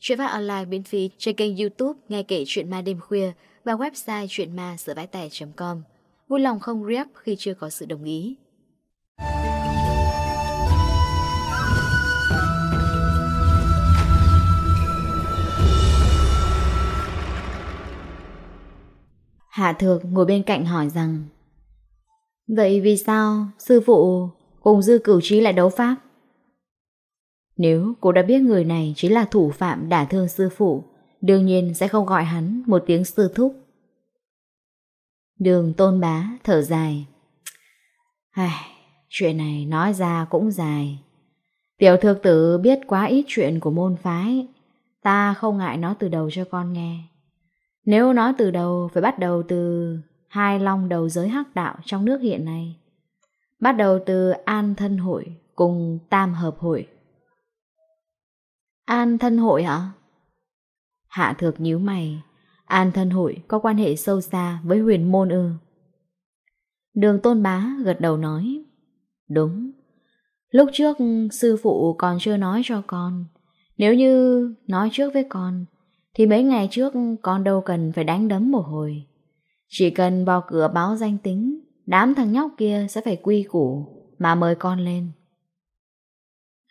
Chuyện phát online miễn phí trên kênh youtube Nghe kể chuyện ma đêm khuya Và website chuyện ma sửa vãi tẻ.com Vui lòng không rep khi chưa có sự đồng ý Hạ Thược ngồi bên cạnh hỏi rằng, Vậy vì sao sư phụ cùng dư cửu trí lại đấu pháp? Nếu cô đã biết người này chính là thủ phạm đả thương sư phụ, đương nhiên sẽ không gọi hắn một tiếng sư thúc. Đường tôn bá thở dài. Ai, chuyện này nói ra cũng dài. Tiểu thược tử biết quá ít chuyện của môn phái, ta không ngại nói từ đầu cho con nghe. Nếu nói từ đầu phải bắt đầu từ hai long đầu giới hắc đạo trong nước hiện nay. Bắt đầu từ An Thân Hội cùng Tam Hợp Hội An thân hội hả? Hạ thược nhíu mày. An thân hội có quan hệ sâu xa với huyền môn ư. Đường tôn bá gật đầu nói. Đúng. Lúc trước sư phụ còn chưa nói cho con. Nếu như nói trước với con, thì mấy ngày trước con đâu cần phải đánh đấm một hồi. Chỉ cần vào cửa báo danh tính, đám thằng nhóc kia sẽ phải quy củ mà mời con lên.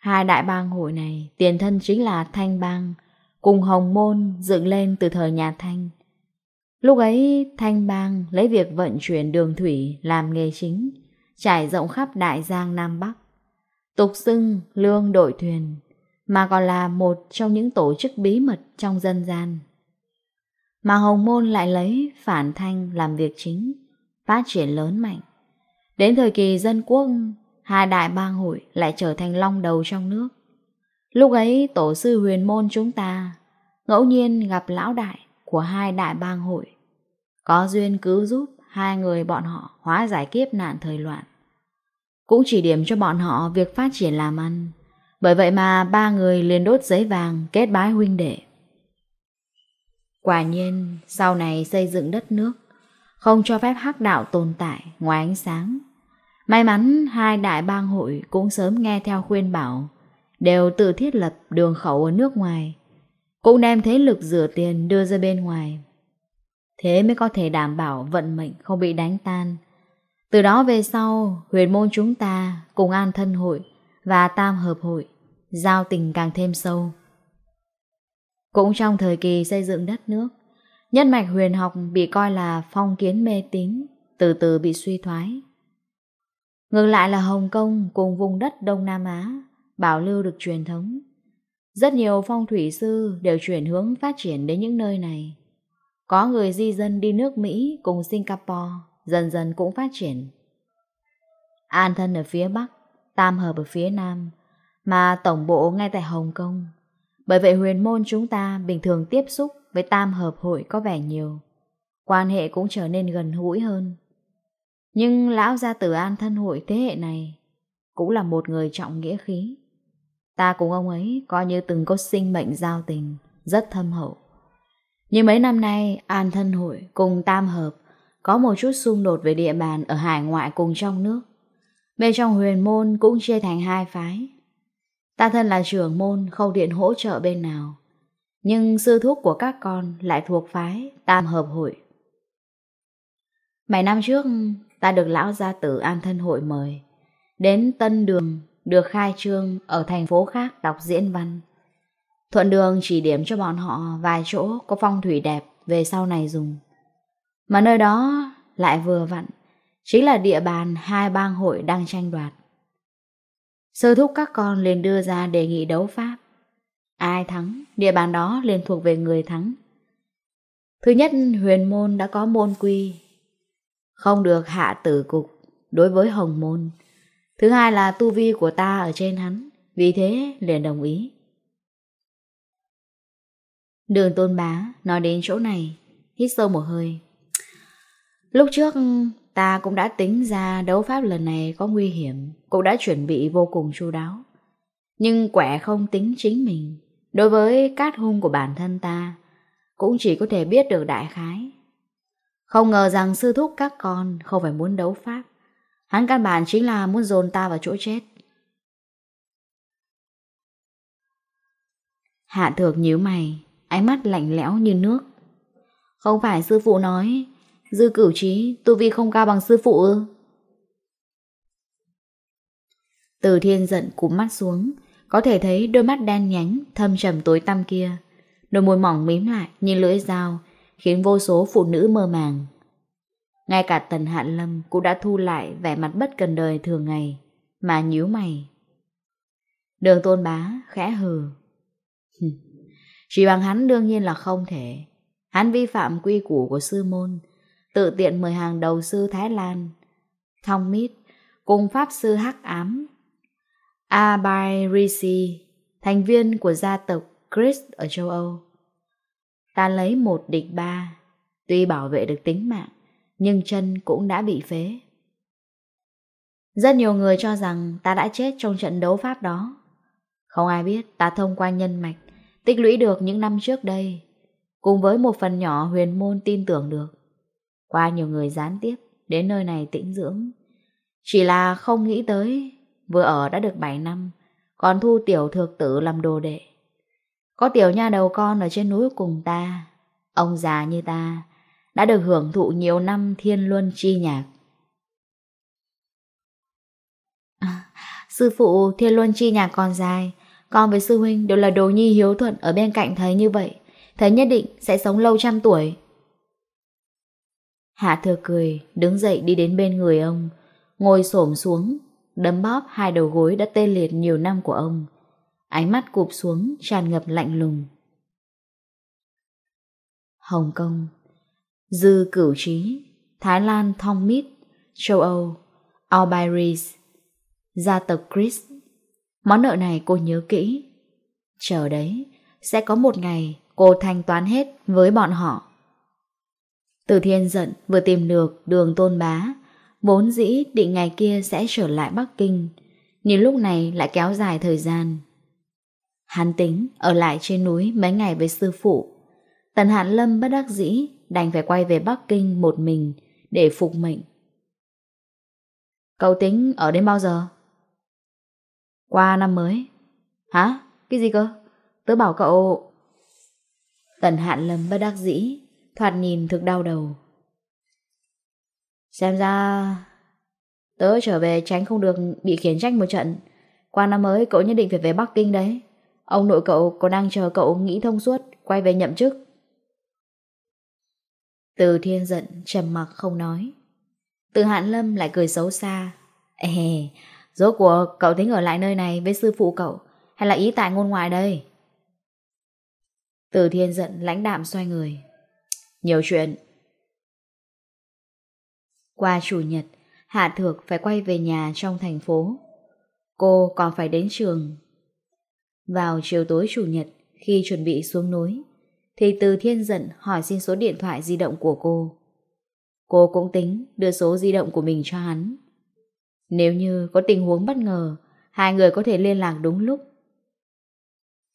Hai đại bang hội này tiền thân chính là Thanh Bang, cùng Hồng Môn dựng lên từ thời nhà Thanh. Lúc ấy, Thanh Bang lấy việc vận chuyển đường thủy làm nghề chính, trải rộng khắp Đại Giang Nam Bắc. Tục xưng lương đội thuyền, mà còn là một trong những tổ chức bí mật trong dân gian. Mà Hồng Môn lại lấy phản thanh làm việc chính, phát triển lớn mạnh. Đến thời kỳ dân quốc hai đại bang hội lại trở thành long đầu trong nước. Lúc ấy tổ sư huyền môn chúng ta ngẫu nhiên gặp lão đại của hai đại bang hội. Có duyên cứu giúp hai người bọn họ hóa giải kiếp nạn thời loạn. Cũng chỉ điểm cho bọn họ việc phát triển làm ăn. Bởi vậy mà ba người liền đốt giấy vàng kết bái huynh đệ. Quả nhiên, sau này xây dựng đất nước, không cho phép hắc đạo tồn tại ngoài ánh sáng May mắn hai đại bang hội cũng sớm nghe theo khuyên bảo, đều tự thiết lập đường khẩu ở nước ngoài, cũng đem thế lực rửa tiền đưa ra bên ngoài. Thế mới có thể đảm bảo vận mệnh không bị đánh tan. Từ đó về sau, huyền môn chúng ta cùng an thân hội và tam hợp hội, giao tình càng thêm sâu. Cũng trong thời kỳ xây dựng đất nước, nhân mạch huyền học bị coi là phong kiến mê tín, từ từ bị suy thoái. Ngược lại là Hồng Kông cùng vùng đất Đông Nam Á bảo lưu được truyền thống. Rất nhiều phong thủy sư đều chuyển hướng phát triển đến những nơi này. Có người di dân đi nước Mỹ cùng Singapore dần dần cũng phát triển. An thân ở phía Bắc, Tam Hợp ở phía Nam, mà tổng bộ ngay tại Hồng Kông. Bởi vậy huyền môn chúng ta bình thường tiếp xúc với Tam Hợp hội có vẻ nhiều. Quan hệ cũng trở nên gần gũi hơn. Nhưng lão gia tử an thân hội thế hệ này cũng là một người trọng nghĩa khí. Ta cùng ông ấy coi như từng có sinh mệnh giao tình, rất thâm hậu. Nhưng mấy năm nay, An Thân Hội cùng Tam Hợp có một chút xung đột về địa bàn ở hải ngoại cùng trong nước. Bên trong huyền môn cũng chia thành hai phái. Ta thân là trưởng môn, không điện hỗ trợ bên nào. Nhưng sư thúc của các con lại thuộc phái Tam Hợp Hội. Mấy năm trước, ta được lão gia tử an thân hội mời. Đến Tân Đường, được khai trương ở thành phố khác đọc diễn văn. Thuận đường chỉ điểm cho bọn họ vài chỗ có phong thủy đẹp về sau này dùng. Mà nơi đó lại vừa vặn, chính là địa bàn hai bang hội đang tranh đoạt. Sơ thúc các con liền đưa ra đề nghị đấu pháp. Ai thắng, địa bàn đó liền thuộc về người thắng. Thứ nhất, huyền môn đã có môn quy, không được hạ tử cục đối với hồng môn. Thứ hai là tu vi của ta ở trên hắn, vì thế liền đồng ý. Đường tôn bá nói đến chỗ này, hít sâu một hơi. Lúc trước ta cũng đã tính ra đấu pháp lần này có nguy hiểm, cũng đã chuẩn bị vô cùng chu đáo. Nhưng quẻ không tính chính mình, đối với cát hung của bản thân ta, cũng chỉ có thể biết được đại khái. Không ngờ rằng sư thúc các con không phải muốn đấu pháp. Hắn căn bản chính là muốn dồn ta vào chỗ chết. Hạ thược nhíu mày, ánh mắt lạnh lẽo như nước. Không phải sư phụ nói, dư cửu trí, tu vi không cao bằng sư phụ ư. Từ thiên giận cúm mắt xuống, có thể thấy đôi mắt đen nhánh, thâm trầm tối tăm kia. Đôi môi mỏng mím lại, như lưỡi dao, khiến vô số phụ nữ mơ màng. Ngay cả Tần Hạn Lâm cũng đã thu lại vẻ mặt bất cần đời thường ngày, mà nhíu mày. Đường tôn bá khẽ hừ. Chỉ bằng hắn đương nhiên là không thể. Hắn vi phạm quy củ của sư môn, tự tiện mời hàng đầu sư Thái Lan, Thong Mít, cùng Pháp sư Hắc Ám, Abai Risi, thành viên của gia tộc Chris ở châu Âu ta lấy một địch ba, tuy bảo vệ được tính mạng, nhưng chân cũng đã bị phế. Rất nhiều người cho rằng ta đã chết trong trận đấu Pháp đó. Không ai biết ta thông qua nhân mạch, tích lũy được những năm trước đây, cùng với một phần nhỏ huyền môn tin tưởng được. Qua nhiều người gián tiếp đến nơi này tĩnh dưỡng. Chỉ là không nghĩ tới, vừa ở đã được 7 năm, còn thu tiểu thược tử làm đồ đệ. Có tiểu nha đầu con ở trên núi cùng ta, ông già như ta, đã được hưởng thụ nhiều năm thiên luân chi nhạc. À, sư phụ thiên luân chi nhạc còn dài, con với sư huynh đều là đồ nhi hiếu thuận ở bên cạnh thấy như vậy, thấy nhất định sẽ sống lâu trăm tuổi. Hạ thừa cười, đứng dậy đi đến bên người ông, ngồi xổm xuống, đấm bóp hai đầu gối đã tê liệt nhiều năm của ông. Ánh mắt cụp xuống tràn ngập lạnh lùng. Hồng Kông, Dư Cửu Trí, Thái Lan Thong Mít, châu Âu, Albiris, gia tộc Chris. Món nợ này cô nhớ kỹ. Chờ đấy, sẽ có một ngày cô thanh toán hết với bọn họ. Từ thiên giận vừa tìm được đường tôn bá, vốn dĩ định ngày kia sẽ trở lại Bắc Kinh, nhưng lúc này lại kéo dài thời gian. Hắn tính ở lại trên núi mấy ngày với sư phụ. Tần Hạn Lâm bất đắc dĩ đành phải quay về Bắc Kinh một mình để phục mệnh. Cậu tính ở đến bao giờ? Qua năm mới. Hả? Cái gì cơ? Tớ bảo cậu... Tần Hạn Lâm bất đắc dĩ, thoạt nhìn thực đau đầu. Xem ra... Tớ trở về tránh không được bị khiến trách một trận. Qua năm mới cậu nhất định phải về Bắc Kinh đấy. Ông nội cậu còn đang chờ cậu nghĩ thông suốt, quay về nhậm chức. Từ thiên giận, trầm mặc không nói. Từ hạn lâm lại cười xấu xa. Ê, rốt cuộc cậu tính ở lại nơi này với sư phụ cậu, hay là ý tại ngôn ngoài đây? Từ thiên giận lãnh đạm xoay người. Nhiều chuyện. Qua chủ nhật, Hạ Thược phải quay về nhà trong thành phố. Cô còn phải đến trường vào chiều tối Chủ nhật, khi chuẩn bị xuống núi, thì Từ Thiên giận hỏi xin số điện thoại di động của cô. Cô cũng tính đưa số di động của mình cho hắn. Nếu như có tình huống bất ngờ, hai người có thể liên lạc đúng lúc.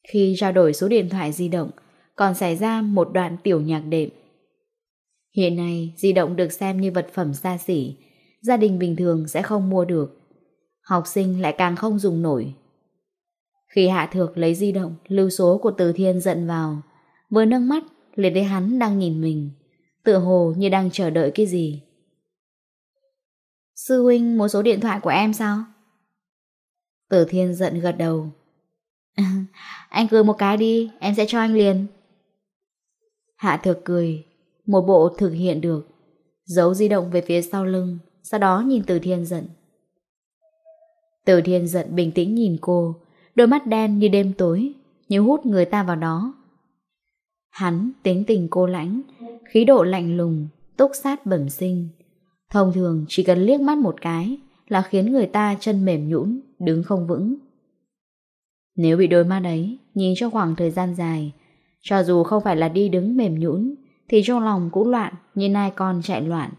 Khi trao đổi số điện thoại di động, còn xảy ra một đoạn tiểu nhạc đệm. Hiện nay, di động được xem như vật phẩm xa xỉ, gia đình bình thường sẽ không mua được. Học sinh lại càng không dùng nổi khi Hạ Thược lấy di động, lưu số của Từ Thiên giận vào, vừa nâng mắt, liền thấy hắn đang nhìn mình, tựa hồ như đang chờ đợi cái gì. Sư huynh muốn số điện thoại của em sao? Từ Thiên giận gật đầu. anh cười một cái đi, em sẽ cho anh liền. Hạ Thược cười, một bộ thực hiện được, giấu di động về phía sau lưng, sau đó nhìn Từ Thiên giận. Từ Thiên giận bình tĩnh nhìn cô, Đôi mắt đen như đêm tối, Như hút người ta vào đó. Hắn tính tình cô lãnh, Khí độ lạnh lùng, Túc sát bẩm sinh. Thông thường chỉ cần liếc mắt một cái Là khiến người ta chân mềm nhũn, Đứng không vững. Nếu bị đôi mắt ấy Nhìn cho khoảng thời gian dài, Cho dù không phải là đi đứng mềm nhũn, Thì trong lòng cũng loạn Như nai con chạy loạn.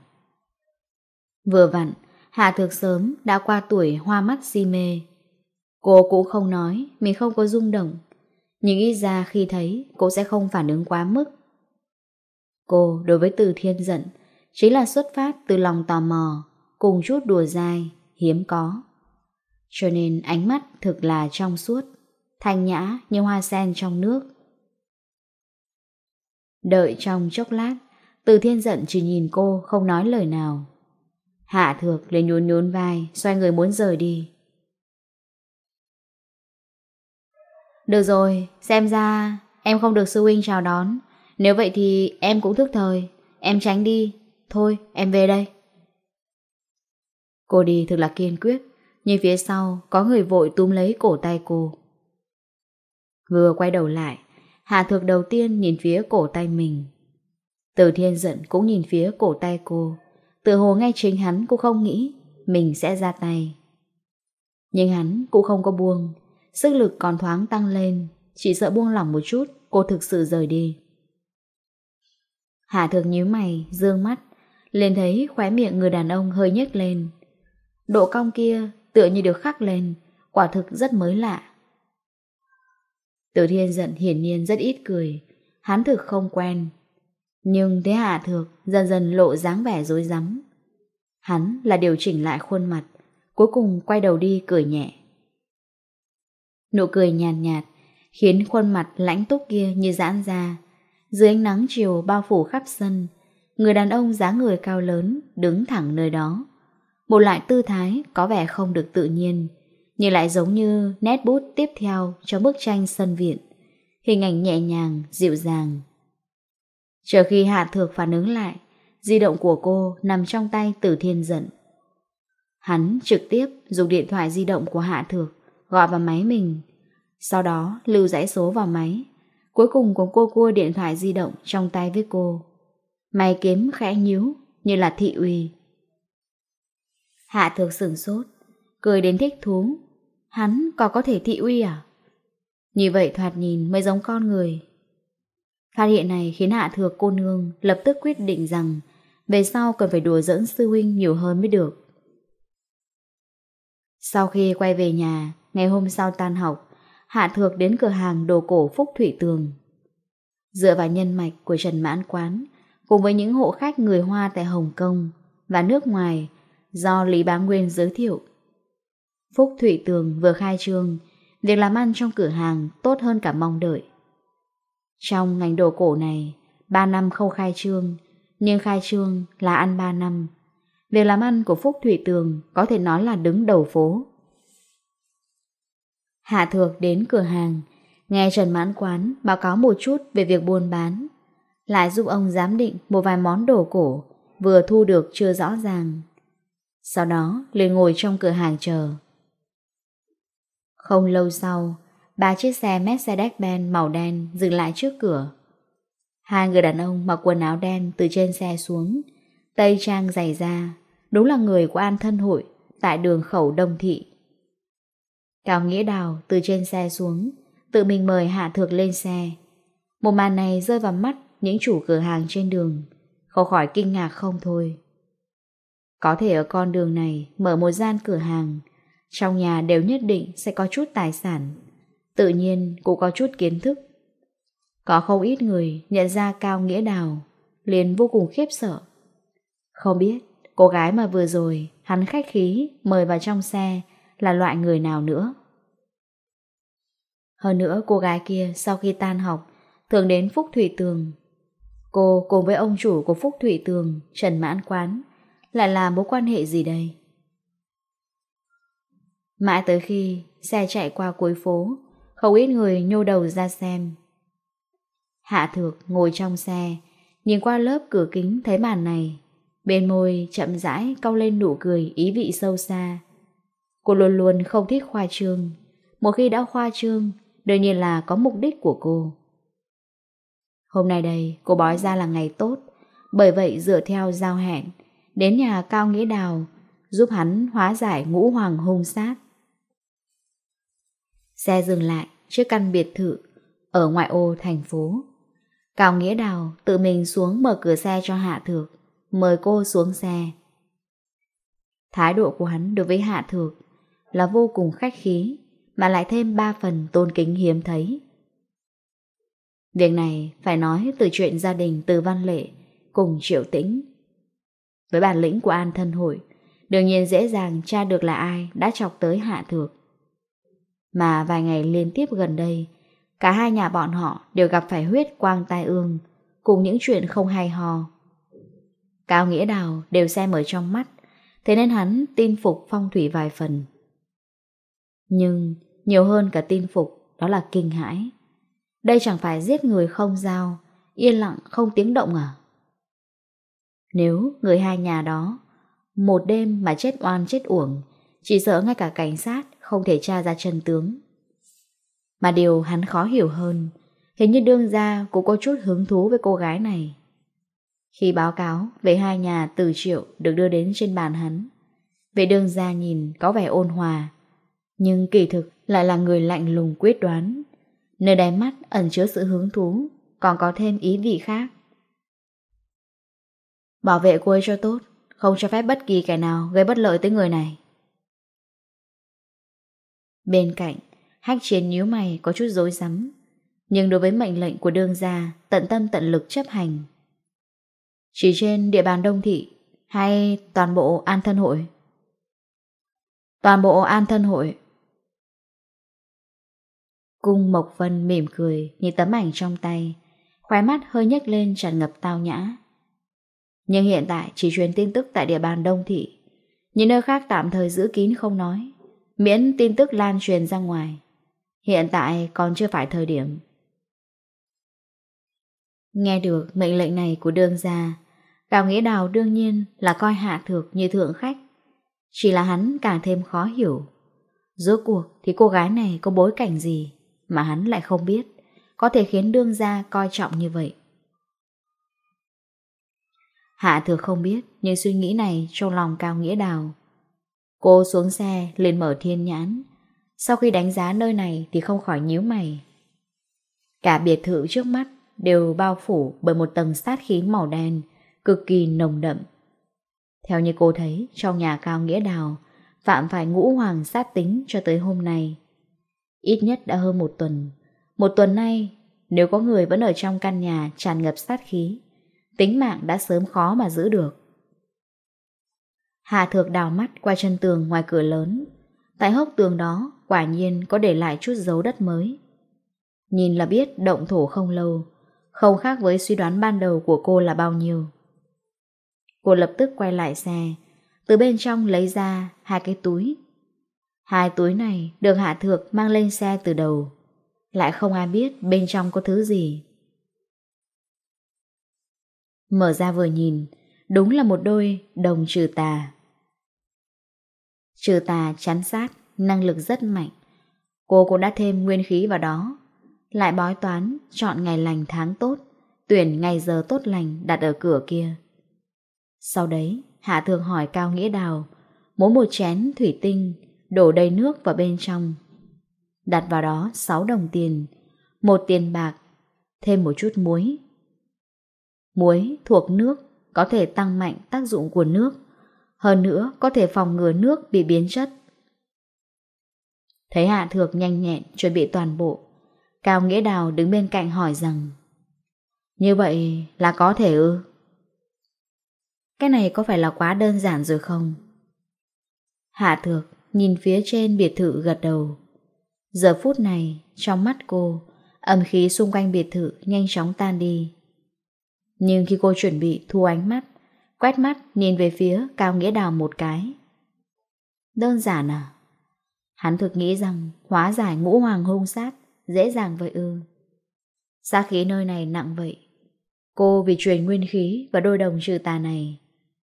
Vừa vặn, Hạ thực sớm đã qua tuổi hoa mắt si mê. Cô cũng không nói, Mình không có rung động. Nhưng ít ra khi thấy, cô sẽ không phản ứng quá mức. Cô đối với từ thiên giận, Chính là xuất phát từ lòng tò mò, Cùng chút đùa dai, Hiếm có. Cho nên ánh mắt thực là trong suốt, Thanh nhã như hoa sen trong nước. Đợi trong chốc lát, Từ thiên giận chỉ nhìn cô không nói lời nào. Hạ thược liền nhún nhún vai, Xoay người muốn rời đi. Được rồi, xem ra em không được sư huynh chào đón. Nếu vậy thì em cũng thức thời. Em tránh đi. Thôi, em về đây. Cô đi thực là kiên quyết. Nhưng phía sau có người vội túm lấy cổ tay cô. Vừa quay đầu lại, Hà Thược đầu tiên nhìn phía cổ tay mình. Từ thiên giận cũng nhìn phía cổ tay cô. Tự hồ ngay chính hắn cũng không nghĩ mình sẽ ra tay. Nhưng hắn cũng không có buông Sức lực còn thoáng tăng lên, Chỉ sợ buông lỏng một chút, Cô thực sự rời đi. Hạ thực nhíu mày, Dương mắt Lên thấy khóe miệng người đàn ông hơi nhếch lên. Độ cong kia tựa như được khắc lên, Quả thực rất mới lạ. Tử thiên giận hiển nhiên rất ít cười, Hắn thực không quen. Nhưng thế hạ thực Dần dần lộ dáng vẻ dối rắm. Hắn là điều chỉnh lại khuôn mặt, Cuối cùng quay đầu đi cười nhẹ. Nụ cười nhàn nhạt, nhạt khiến khuôn mặt lãnh túc kia như giãn ra. Dưới ánh nắng chiều bao phủ khắp sân, người đàn ông dáng người cao lớn đứng thẳng nơi đó. Một loại tư thái có vẻ không được tự nhiên, nhưng lại giống như nét bút tiếp theo cho bức tranh sân viện. Hình ảnh nhẹ nhàng, dịu dàng. Chờ khi Hạ Thược phản ứng lại, di động của cô nằm trong tay Tử Thiên giận. Hắn trực tiếp dùng điện thoại di động của Hạ Thược gọi vào máy mình. Sau đó lưu dãy số vào máy. Cuối cùng cũng cô cua điện thoại di động trong tay với cô. Mày kiếm khẽ nhíu như là thị uy. Hạ thược sửng sốt, cười đến thích thú. Hắn còn có thể thị uy à? Như vậy thoạt nhìn mới giống con người. Phát hiện này khiến hạ thược cô nương lập tức quyết định rằng về sau cần phải đùa dẫn sư huynh nhiều hơn mới được. Sau khi quay về nhà, Ngày hôm sau tan học, Hạ Thược đến cửa hàng đồ cổ Phúc Thủy Tường. Dựa vào nhân mạch của Trần Mãn Quán, cùng với những hộ khách người Hoa tại Hồng Kông và nước ngoài do Lý Bá Nguyên giới thiệu. Phúc Thủy Tường vừa khai trương, việc làm ăn trong cửa hàng tốt hơn cả mong đợi. Trong ngành đồ cổ này, 3 năm không khai trương, nhưng khai trương là ăn 3 năm. Việc làm ăn của Phúc Thủy Tường có thể nói là đứng đầu phố. Hạ Thược đến cửa hàng, nghe Trần Mãn Quán báo cáo một chút về việc buôn bán, lại giúp ông giám định một vài món đồ cổ vừa thu được chưa rõ ràng. Sau đó liền ngồi trong cửa hàng chờ. Không lâu sau, ba chiếc xe Mercedes-Benz màu đen dừng lại trước cửa. Hai người đàn ông mặc quần áo đen từ trên xe xuống, tây trang dày da, đúng là người của an thân hội tại đường khẩu Đông Thị. Cao Nghĩa Đào từ trên xe xuống, tự mình mời Hạ Thược lên xe. Một màn này rơi vào mắt những chủ cửa hàng trên đường, khó khỏi kinh ngạc không thôi. Có thể ở con đường này mở một gian cửa hàng, trong nhà đều nhất định sẽ có chút tài sản, tự nhiên cũng có chút kiến thức. Có không ít người nhận ra Cao Nghĩa Đào, liền vô cùng khiếp sợ. Không biết, cô gái mà vừa rồi, hắn khách khí mời vào trong xe, là loại người nào nữa. Hơn nữa cô gái kia sau khi tan học thường đến Phúc Thủy Tường. Cô cùng với ông chủ của Phúc Thủy Tường, Trần Mãn Quán, lại là mối quan hệ gì đây? Mãi tới khi xe chạy qua cuối phố, không ít người nhô đầu ra xem. Hạ Thược ngồi trong xe, nhìn qua lớp cửa kính thấy màn này, bên môi chậm rãi cau lên nụ cười ý vị sâu xa. Cô luôn luôn không thích khoa trương. Một khi đã khoa trương, đương nhiên là có mục đích của cô. Hôm nay đây, cô bói ra là ngày tốt. Bởi vậy dựa theo giao hẹn, đến nhà Cao Nghĩa Đào, giúp hắn hóa giải ngũ hoàng hung sát. Xe dừng lại trước căn biệt thự ở ngoại ô thành phố. Cao Nghĩa Đào tự mình xuống mở cửa xe cho Hạ Thược, mời cô xuống xe. Thái độ của hắn đối với Hạ Thược là vô cùng khách khí, mà lại thêm ba phần tôn kính hiếm thấy. Việc này phải nói từ chuyện gia đình từ Văn Lệ cùng Triệu Tĩnh. Với bản lĩnh của An Thân Hội, đương nhiên dễ dàng tra được là ai đã chọc tới Hạ Thược. Mà vài ngày liên tiếp gần đây, cả hai nhà bọn họ đều gặp phải huyết quang tai ương cùng những chuyện không hay ho. Cao Nghĩa Đào đều xem ở trong mắt, thế nên hắn tin phục phong thủy vài phần. Nhưng nhiều hơn cả tin phục, Đó là kinh hãi. Đây chẳng phải giết người không dao Yên lặng không tiếng động à? Nếu người hai nhà đó Một đêm mà chết oan chết uổng, Chỉ sợ ngay cả cảnh sát Không thể tra ra chân tướng. Mà điều hắn khó hiểu hơn, Hình như đương ra cũng có chút hứng thú với cô gái này. Khi báo cáo về hai nhà từ triệu được đưa đến trên bàn hắn, về đương ra nhìn có vẻ ôn hòa nhưng kỳ thực lại là người lạnh lùng quyết đoán. Nơi đáy mắt ẩn chứa sự hứng thú, còn có thêm ý vị khác. Bảo vệ cô ấy cho tốt, không cho phép bất kỳ kẻ nào gây bất lợi tới người này. Bên cạnh, hách chiến nhíu mày có chút dối rắm nhưng đối với mệnh lệnh của đương gia tận tâm tận lực chấp hành. Chỉ trên địa bàn đông thị hay toàn bộ an thân hội? Toàn bộ an thân hội Cung Mộc Vân mỉm cười nhìn tấm ảnh trong tay, khóe mắt hơi nhếch lên tràn ngập tao nhã. Nhưng hiện tại chỉ truyền tin tức tại địa bàn Đông Thị, những nơi khác tạm thời giữ kín không nói, miễn tin tức lan truyền ra ngoài. Hiện tại còn chưa phải thời điểm. Nghe được mệnh lệnh này của đương gia, Cao Nghĩa Đào đương nhiên là coi hạ thược như thượng khách. Chỉ là hắn càng thêm khó hiểu. Rốt cuộc thì cô gái này có bối cảnh gì? mà hắn lại không biết, có thể khiến đương gia coi trọng như vậy. Hạ thừa không biết, nhưng suy nghĩ này trong lòng cao nghĩa đào. Cô xuống xe, liền mở thiên nhãn. Sau khi đánh giá nơi này thì không khỏi nhíu mày. Cả biệt thự trước mắt đều bao phủ bởi một tầng sát khí màu đen, cực kỳ nồng đậm. Theo như cô thấy, trong nhà cao nghĩa đào, phạm phải ngũ hoàng sát tính cho tới hôm nay. Ít nhất đã hơn một tuần. Một tuần nay, nếu có người vẫn ở trong căn nhà tràn ngập sát khí, tính mạng đã sớm khó mà giữ được. Hà Thược đào mắt qua chân tường ngoài cửa lớn. Tại hốc tường đó, quả nhiên có để lại chút dấu đất mới. Nhìn là biết động thổ không lâu, không khác với suy đoán ban đầu của cô là bao nhiêu. Cô lập tức quay lại xe, từ bên trong lấy ra hai cái túi Hai túi này được Hạ Thược mang lên xe từ đầu. Lại không ai biết bên trong có thứ gì. Mở ra vừa nhìn, đúng là một đôi đồng trừ tà. Trừ tà chắn sát, năng lực rất mạnh. Cô cũng đã thêm nguyên khí vào đó. Lại bói toán, chọn ngày lành tháng tốt, tuyển ngày giờ tốt lành đặt ở cửa kia. Sau đấy, Hạ Thược hỏi Cao Nghĩa Đào, mỗi một chén thủy tinh đổ đầy nước vào bên trong. Đặt vào đó 6 đồng tiền, một tiền bạc, thêm một chút muối. Muối thuộc nước có thể tăng mạnh tác dụng của nước, hơn nữa có thể phòng ngừa nước bị biến chất. Thấy Hạ Thược nhanh nhẹn chuẩn bị toàn bộ, Cao Nghĩa Đào đứng bên cạnh hỏi rằng Như vậy là có thể ư? Cái này có phải là quá đơn giản rồi không? Hạ Thược nhìn phía trên biệt thự gật đầu. Giờ phút này, trong mắt cô, âm khí xung quanh biệt thự nhanh chóng tan đi. Nhưng khi cô chuẩn bị thu ánh mắt, quét mắt nhìn về phía Cao Nghĩa Đào một cái. Đơn giản à? Hắn thực nghĩ rằng hóa giải ngũ hoàng hung sát dễ dàng vậy ư. Xa khí nơi này nặng vậy. Cô vì truyền nguyên khí và đôi đồng trừ tà này.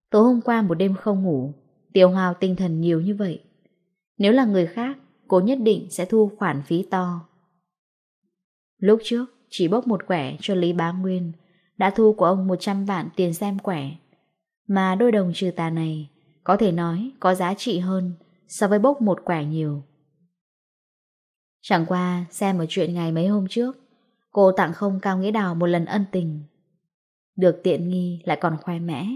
Tối hôm qua một đêm không ngủ, tiêu hào tinh thần nhiều như vậy. Nếu là người khác, cô nhất định sẽ thu khoản phí to. Lúc trước, chỉ bốc một quẻ cho Lý Bá Nguyên, đã thu của ông 100 vạn tiền xem quẻ. Mà đôi đồng trừ tà này, có thể nói có giá trị hơn so với bốc một quẻ nhiều. Chẳng qua xem một chuyện ngày mấy hôm trước, cô tặng không Cao Nghĩa Đào một lần ân tình. Được tiện nghi lại còn khoe mẽ.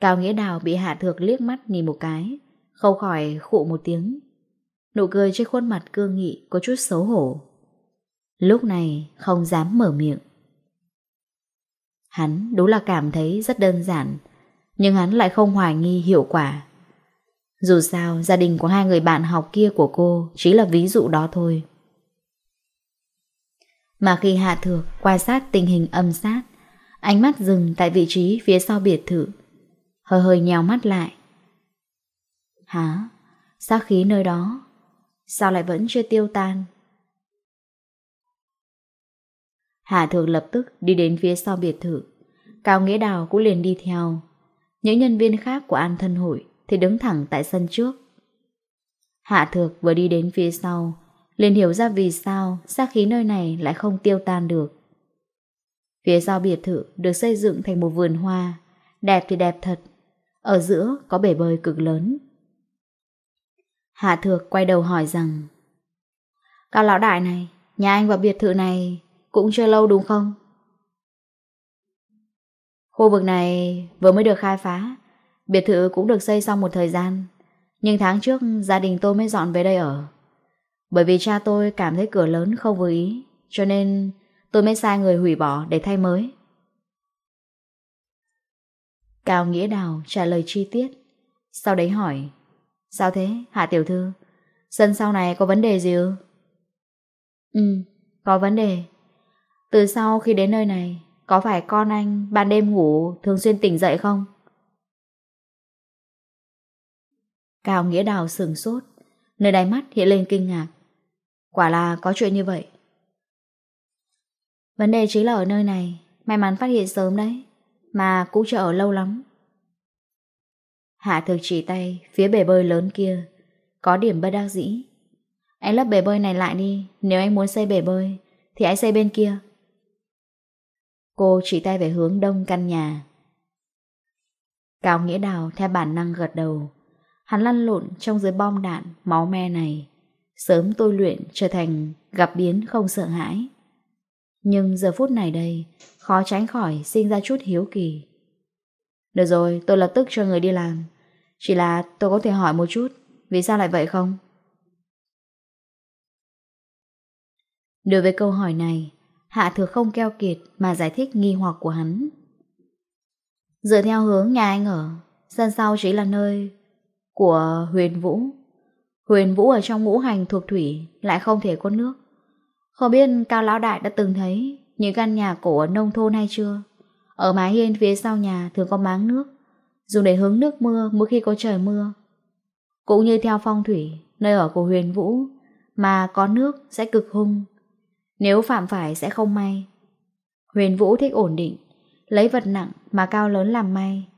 Cao Nghĩa Đào bị Hạ Thược liếc mắt nhìn một cái, Khâu khỏi khụ một tiếng. Nụ cười trên khuôn mặt cương nghị Có chút xấu hổ. Lúc này, không dám mở miệng. Hắn đúng là cảm thấy rất đơn giản, Nhưng hắn lại không hoài nghi hiệu quả. Dù sao, gia đình của hai người bạn học kia của cô Chỉ là ví dụ đó thôi. Mà khi Hạ Thược quan sát tình hình âm sát, Ánh mắt dừng tại vị trí phía sau biệt thự. Hơi hơi nhào mắt lại Hả? Sát khí nơi đó? Sao lại vẫn chưa tiêu tan? hạ Thược lập tức đi đến phía sau biệt thự. Cao Nghĩa Đào cũng liền đi theo. Những nhân viên khác của An Thân Hội Thì đứng thẳng tại sân trước. Hạ Thược vừa đi đến phía sau, liền hiểu ra vì sao sát khí nơi này lại không tiêu tan được. Phía sau biệt thự được xây dựng thành một vườn hoa, Đẹp thì đẹp thật. Ở giữa có bể bơi cực lớn. Hạ Thược quay đầu hỏi rằng Cao lão đại này, nhà anh và biệt thự này cũng chưa lâu đúng không? Khu vực này vừa mới được khai phá, biệt thự cũng được xây xong một thời gian. Nhưng tháng trước gia đình tôi mới dọn về đây ở. Bởi vì cha tôi cảm thấy cửa lớn không vừa ý, cho nên tôi mới sai người hủy bỏ để thay mới. Cao Nghĩa Đào trả lời chi tiết, sau đấy hỏi. Sao thế, Hạ Tiểu Thư? Sân sau này có vấn đề gì ư? Ừ, có vấn đề. Từ sau khi đến nơi này, có phải con anh ban đêm ngủ thường xuyên tỉnh dậy không? Cao Nghĩa Đào sừng sốt, nơi đáy mắt hiện lên kinh ngạc. Quả là có chuyện như vậy. Vấn đề chính là ở nơi này, may mắn phát hiện sớm đấy, mà cũng chờ ở lâu lắm. Hạ thực chỉ tay phía bể bơi lớn kia, có điểm bất đắc dĩ. Anh lấp bể bơi này lại đi, nếu anh muốn xây bể bơi, thì anh xây bên kia. Cô chỉ tay về hướng đông căn nhà. Cao Nghĩa Đào theo bản năng gật đầu. Hắn lăn lộn trong dưới bom đạn máu me này. Sớm tôi luyện trở thành gặp biến không sợ hãi. Nhưng giờ phút này đây, khó tránh khỏi sinh ra chút hiếu kỳ. Được rồi, tôi lập tức cho người đi làm. Chỉ là tôi có thể hỏi một chút, vì sao lại vậy không? Đối với câu hỏi này, Hạ thừa không keo kiệt mà giải thích nghi hoặc của hắn. Dựa theo hướng nhà anh ở, sân sau chỉ là nơi của huyền vũ. Huyền vũ ở trong ngũ hành thuộc thủy lại không thể có nước. Không biết Cao Lão Đại đã từng thấy những căn nhà cổ ở nông thôn hay chưa? Ở mái hiên phía sau nhà thường có máng nước, dùng để hứng nước mưa mỗi khi có trời mưa. Cũng như theo phong thủy, nơi ở của huyền vũ, mà có nước sẽ cực hung. Nếu phạm phải sẽ không may. Huyền vũ thích ổn định, lấy vật nặng mà cao lớn làm may,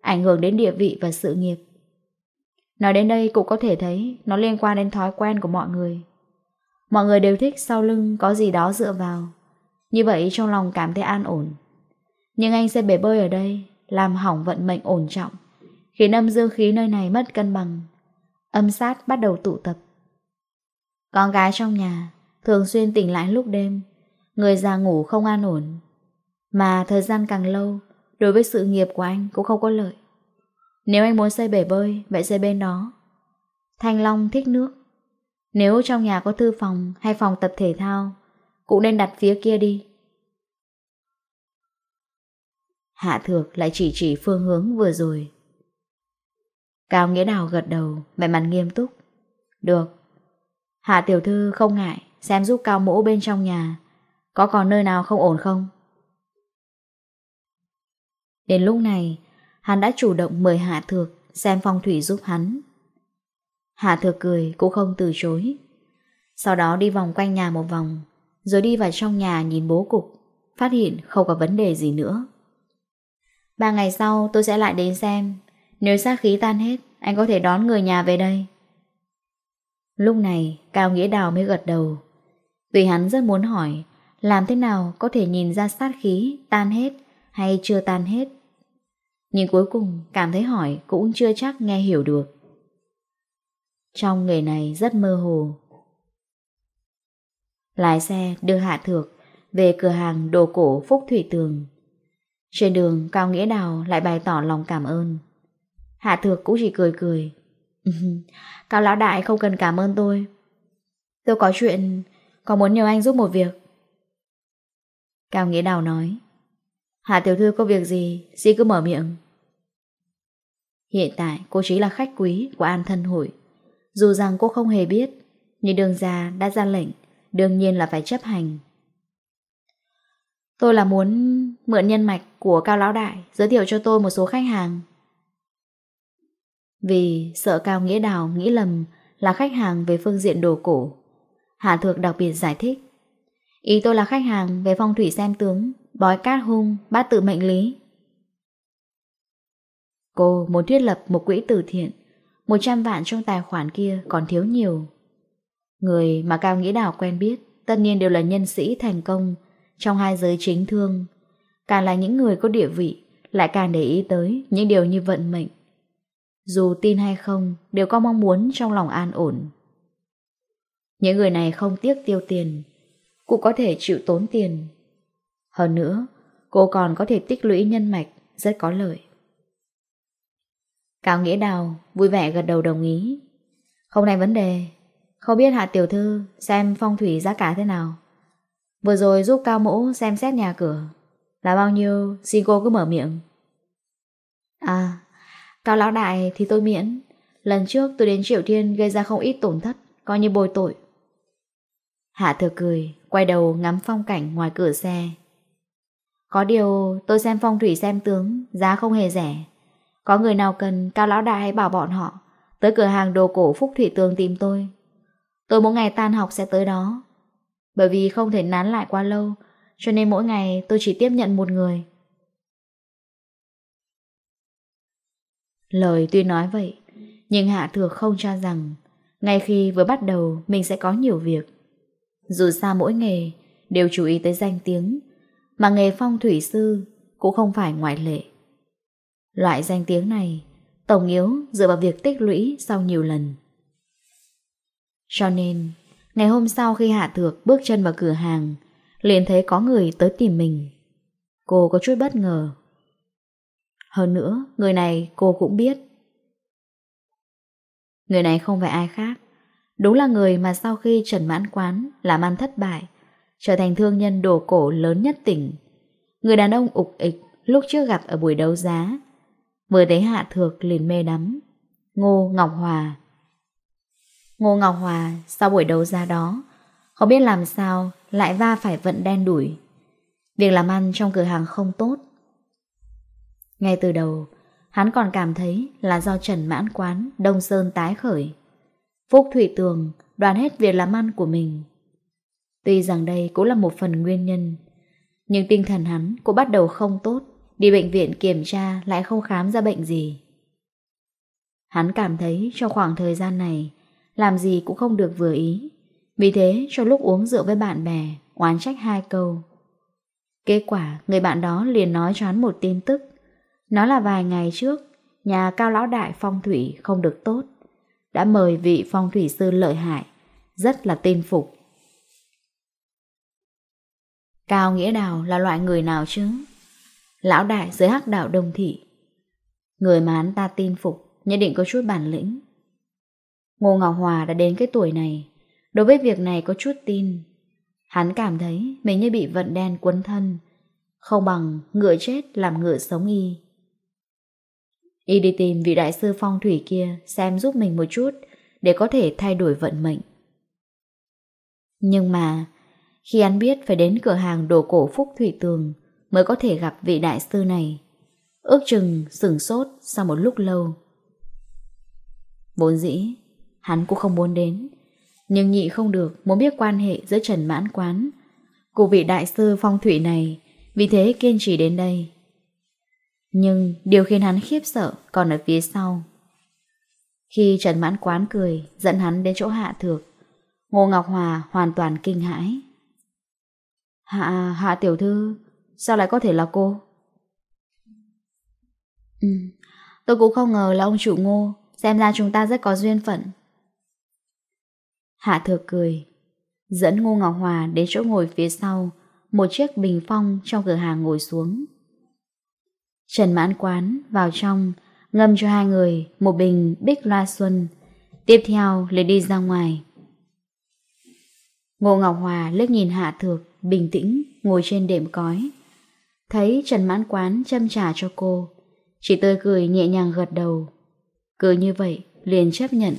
ảnh hưởng đến địa vị và sự nghiệp. Nói đến đây cũng có thể thấy nó liên quan đến thói quen của mọi người. Mọi người đều thích sau lưng có gì đó dựa vào. Như vậy trong lòng cảm thấy an ổn. Nhưng anh sẽ bể bơi ở đây, Làm hỏng vận mệnh ổn trọng, Khiến âm dương khí nơi này mất cân bằng. Âm sát bắt đầu tụ tập. Con gái trong nhà Thường xuyên tỉnh lại lúc đêm, Người già ngủ không an ổn. Mà thời gian càng lâu, Đối với sự nghiệp của anh cũng không có lợi. Nếu anh muốn xây bể bơi, Vậy xây bên đó. Thanh Long thích nước. Nếu trong nhà có thư phòng hay phòng tập thể thao, Cũng nên đặt phía kia đi. Hạ thược lại chỉ chỉ phương hướng vừa rồi. Cao Nghĩa Đào gật đầu, vẻ mặt nghiêm túc. Được. Hạ tiểu thư không ngại, xem giúp cao mỗ bên trong nhà. Có còn nơi nào không ổn không? Đến lúc này, hắn đã chủ động mời Hạ Thược xem phong thủy giúp hắn. Hạ Thược cười cũng không từ chối. Sau đó đi vòng quanh nhà một vòng, rồi đi vào trong nhà nhìn bố cục, phát hiện không có vấn đề gì nữa. Ba ngày sau, tôi sẽ lại đến xem. Nếu xác khí tan hết, Anh có thể đón người nhà về đây. Lúc này, Cao Nghĩa Đào mới gật đầu. Tùy hắn rất muốn hỏi, Làm thế nào có thể nhìn ra sát khí Tan hết hay chưa tan hết? Nhưng cuối cùng, cảm thấy hỏi Cũng chưa chắc nghe hiểu được. Trong nghề này rất mơ hồ. Lái xe đưa Hạ Thược Về cửa hàng đồ cổ Phúc Thủy Tường. Trên đường, Cao Nghĩa Đào lại bày tỏ lòng cảm ơn. Hạ Thược cũng chỉ cười cười. Cao Lão Đại không cần cảm ơn tôi. Tôi có chuyện, Có muốn nhờ anh giúp một việc. Cao Nghĩa Đào nói. Hạ Tiểu Thư có việc gì, Xin cứ mở miệng. Hiện tại, cô chỉ là khách quý của An Thân Hội. Dù rằng cô không hề biết, Nhưng đường già đã ra lệnh, Đương nhiên là phải chấp hành. Tôi là muốn mượn nhân mạch của Cao Lão Đại giới thiệu cho tôi một số khách hàng. Vì sợ Cao Nghĩa Đào nghĩ lầm là khách hàng về phương diện đồ cổ. Hạ Thược đặc biệt giải thích. Ý tôi là khách hàng về phong thủy xem tướng, bói cát hung, bát tự mệnh lý. Cô muốn thiết lập một quỹ từ thiện, 100 vạn trong tài khoản kia còn thiếu nhiều. Người mà Cao Nghĩa Đào quen biết tất nhiên đều là nhân sĩ thành công, trong hai giới chính thương. Càng là những người có địa vị, lại càng để ý tới những điều như vận mệnh. Dù tin hay không, đều có mong muốn trong lòng an ổn. Những người này không tiếc tiêu tiền, cũng có thể chịu tốn tiền. Hơn nữa, cô còn có thể tích lũy nhân mạch, rất có lợi. Cao Nghĩa Đào vui vẻ gật đầu đồng ý. Không này vấn đề, không biết hạ tiểu thư xem phong thủy giá cả thế nào. Vừa rồi giúp cao mũ xem xét nhà cửa. Là bao nhiêu? Xin cô cứ mở miệng. À Cao lão đại thì tôi miễn. Lần trước tôi đến Triệu Thiên gây ra không ít tổn thất, Coi như bồi tội. Hạ thừa cười Quay đầu ngắm phong cảnh ngoài cửa xe. Có điều tôi xem phong thủy xem tướng, Giá không hề rẻ. Có người nào cần cao lão đại hãy bảo bọn họ, Tới cửa hàng đồ cổ Phúc Thủy Tường tìm tôi. Tôi mỗi ngày tan học sẽ tới đó. Bởi vì không thể nán lại quá lâu, Cho nên mỗi ngày tôi chỉ tiếp nhận một người. Lời tuy nói vậy, Nhưng Hạ Thược không cho rằng Ngay khi vừa bắt đầu Mình sẽ có nhiều việc. Dù sao mỗi nghề Đều chú ý tới danh tiếng, Mà nghề phong thủy sư Cũng không phải ngoại lệ. Loại danh tiếng này Tổng yếu dựa vào việc tích lũy sau nhiều lần. Cho nên Ngày hôm sau khi Hạ Thược bước chân vào cửa hàng, liền thấy có người tới tìm mình. Cô có chút bất ngờ. Hơn nữa, người này cô cũng biết. Người này không phải ai khác. Đúng là người mà sau khi Trần Mãn Quán làm ăn thất bại, trở thành thương nhân đồ cổ lớn nhất tỉnh. Người đàn ông ục ịch lúc trước gặp ở buổi đấu giá. Vừa thấy Hạ Thược liền mê đắm. Ngô Ngọc Hòa Ngô Ngọc Hòa sau buổi đấu giá đó, không biết làm sao lại va phải vận đen đuổi. Việc làm ăn trong cửa hàng không tốt. Ngay từ đầu, hắn còn cảm thấy là do Trần Mãn Quán, Đông Sơn tái khởi. Phúc Thủy Tường đoàn hết việc làm ăn của mình. Tuy rằng đây cũng là một phần nguyên nhân, nhưng tinh thần hắn cũng bắt đầu không tốt, đi bệnh viện kiểm tra lại không khám ra bệnh gì. Hắn cảm thấy trong khoảng thời gian này, làm gì cũng không được vừa ý. Vì thế, trong lúc uống rượu với bạn bè, oán trách hai câu. Kết quả, người bạn đó liền nói cho hắn một tin tức. Nó là vài ngày trước, nhà cao lão đại phong thủy không được tốt. Đã mời vị phong thủy sư lợi hại, rất là tin phục. Cao Nghĩa Đào là loại người nào chứ? Lão đại dưới hắc đạo đồng Thị. Người mà hắn ta tin phục, nhất định có chút bản lĩnh. Ngô Ngọc Hòa đã đến cái tuổi này, đối với việc này có chút tin. Hắn cảm thấy mình như bị vận đen quấn thân, không bằng ngựa chết làm ngựa sống y. Y đi tìm vị đại sư phong thủy kia xem giúp mình một chút để có thể thay đổi vận mệnh. Nhưng mà, khi hắn biết phải đến cửa hàng đồ cổ Phúc Thủy Tường mới có thể gặp vị đại sư này, ước chừng sửng sốt sau một lúc lâu. Vốn dĩ, Hắn cũng không muốn đến. Nhưng nhị không được muốn biết quan hệ giữa Trần Mãn Quán. Của vị đại sư phong thủy này Vì thế kiên trì đến đây. Nhưng điều khiến hắn khiếp sợ còn ở phía sau. Khi Trần Mãn Quán cười dẫn hắn đến chỗ hạ thược Ngô Ngọc Hòa hoàn toàn kinh hãi. Hạ, hạ tiểu thư Sao lại có thể là cô? Ừ, tôi cũng không ngờ là ông chủ ngô Xem ra chúng ta rất có duyên phận. Hạ thừa cười, dẫn Ngô Ngọc Hòa đến chỗ ngồi phía sau, một chiếc bình phong trong cửa hàng ngồi xuống. Trần mãn quán vào trong, ngâm cho hai người một bình bích loa xuân, tiếp theo lấy đi ra ngoài. Ngô Ngọc Hòa liếc nhìn Hạ Thược, bình tĩnh, ngồi trên đệm cói. Thấy Trần Mãn Quán châm trả cho cô, chỉ tươi cười nhẹ nhàng gật đầu. Cứ như vậy, liền chấp nhận.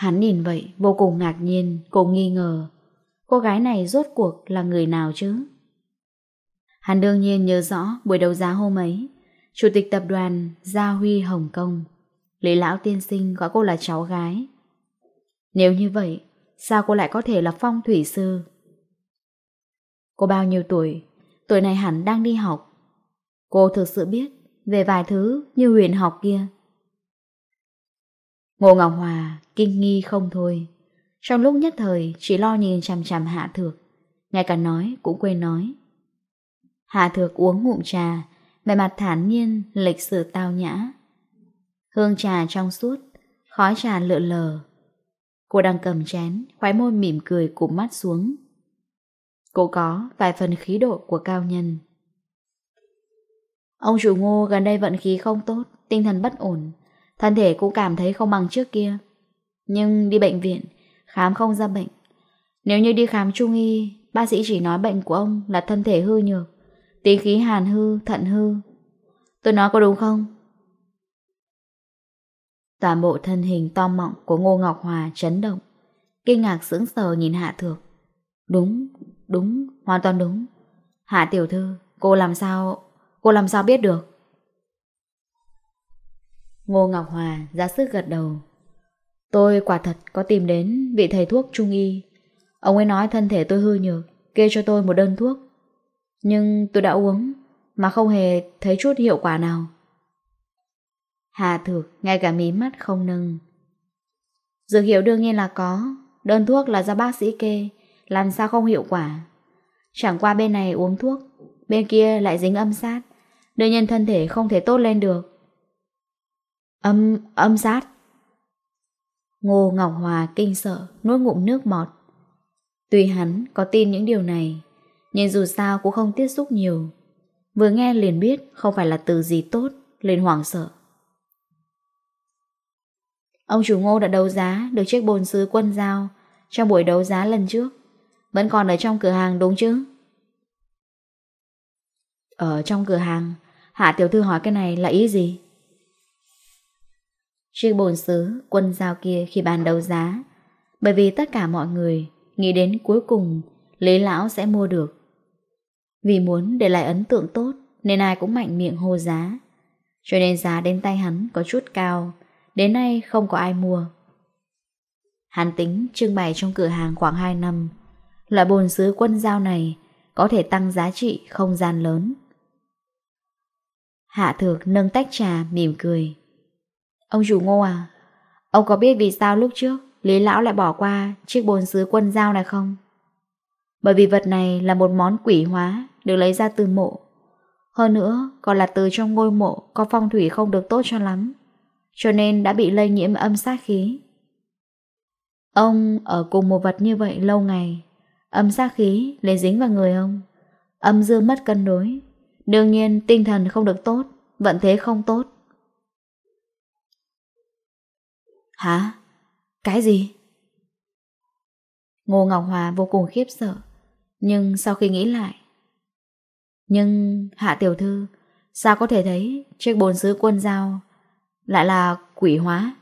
Hắn nhìn vậy, vô cùng ngạc nhiên, cô nghi ngờ. Cô gái này rốt cuộc là người nào chứ? Hắn đương nhiên nhớ rõ buổi đầu giá hôm ấy, Chủ tịch tập đoàn Gia Huy Hồng Kông. Lý Lão Tiên Sinh gọi cô là cháu gái. Nếu như vậy, sao cô lại có thể là phong thủy sư? Cô bao nhiêu tuổi? Tuổi này hẳn đang đi học. Cô thực sự biết về vài thứ như huyền học kia Ngô Ngọc Hòa kinh nghi không thôi. Trong lúc nhất thời chỉ lo nhìn chằm chằm Hạ Thược, ngay cả nói cũng quên nói. Hạ Thược uống ngụm trà, vẻ mặt thản nhiên, lịch sự tao nhã. Hương trà trong suốt, khói trà lượn lờ. Cô đang cầm chén, khoái môi mỉm cười cụm mắt xuống. Cô có vài phần khí độ của cao nhân. Ông chủ ngô gần đây vận khí không tốt, tinh thần bất ổn. Thân thể cũng cảm thấy không bằng trước kia. Nhưng đi bệnh viện Khám không ra bệnh. Nếu như đi khám trung y Bác sĩ chỉ nói bệnh của ông là thân thể hư nhược Tí khí hàn hư, thận hư. Tôi nói có đúng không? Toàn bộ thân hình to mọng của Ngô Ngọc Hòa chấn động Kinh ngạc sững sờ nhìn Hạ Thược. Đúng, đúng, hoàn toàn đúng. Hạ Tiểu Thư, cô làm sao, cô làm sao biết được? Ngô Ngọc Hòa ra sức gật đầu. Tôi quả thật có tìm đến vị thầy thuốc trung y. Ông ấy nói thân thể tôi hư nhược, kê cho tôi một đơn thuốc. Nhưng tôi đã uống mà không hề thấy chút hiệu quả nào. Hà Thược ngay cả mí mắt không nâng. Dược hiệu đương nhiên là có, đơn thuốc là do bác sĩ kê, làm sao không hiệu quả. Chẳng qua bên này uống thuốc, bên kia lại dính âm sát, đương nhiên thân thể không thể tốt lên được. Âm, âm sát. Ngô Ngọc Hòa kinh sợ, nuốt ngụm nước mọt. Tuy hắn có tin những điều này, nhưng dù sao cũng không tiếp xúc nhiều. Vừa nghe liền biết không phải là từ gì tốt, liền hoảng sợ. Ông chủ ngô đã đấu giá được chiếc bồn sứ quân giao trong buổi đấu giá lần trước. Vẫn còn ở trong cửa hàng đúng chứ? Ở trong cửa hàng, Hạ Tiểu Thư hỏi cái này là ý gì? Chiếc bồn xứ, quân dao kia khi bàn đấu giá. Bởi vì tất cả mọi người Nghĩ đến cuối cùng, Lý lão sẽ mua được. Vì muốn để lại ấn tượng tốt, Nên ai cũng mạnh miệng hô giá. Cho nên giá đến tay hắn có chút cao, Đến nay không có ai mua. Hắn tính trưng bày trong cửa hàng khoảng 2 năm. Loại bồn xứ quân dao này Có thể tăng giá trị không gian lớn. Hạ thược nâng tách trà, mỉm cười. Ông chủ ngô à, ông có biết vì sao lúc trước Lý Lão lại bỏ qua chiếc bồn sứ quân dao này không? Bởi vì vật này là một món quỷ hóa được lấy ra từ mộ. Hơn nữa, còn là từ trong ngôi mộ có phong thủy không được tốt cho lắm, cho nên đã bị lây nhiễm âm sát khí. Ông ở cùng một vật như vậy lâu ngày, âm sát khí lấy dính vào người ông. Âm dương mất cân đối, đương nhiên tinh thần không được tốt, vận thế không tốt. Hả? Cái gì? Ngô Ngọc Hòa vô cùng khiếp sợ, Nhưng sau khi nghĩ lại, Nhưng, Hạ Tiểu Thư, Sao có thể thấy chiếc bồn sứ quân dao Lại là quỷ hóa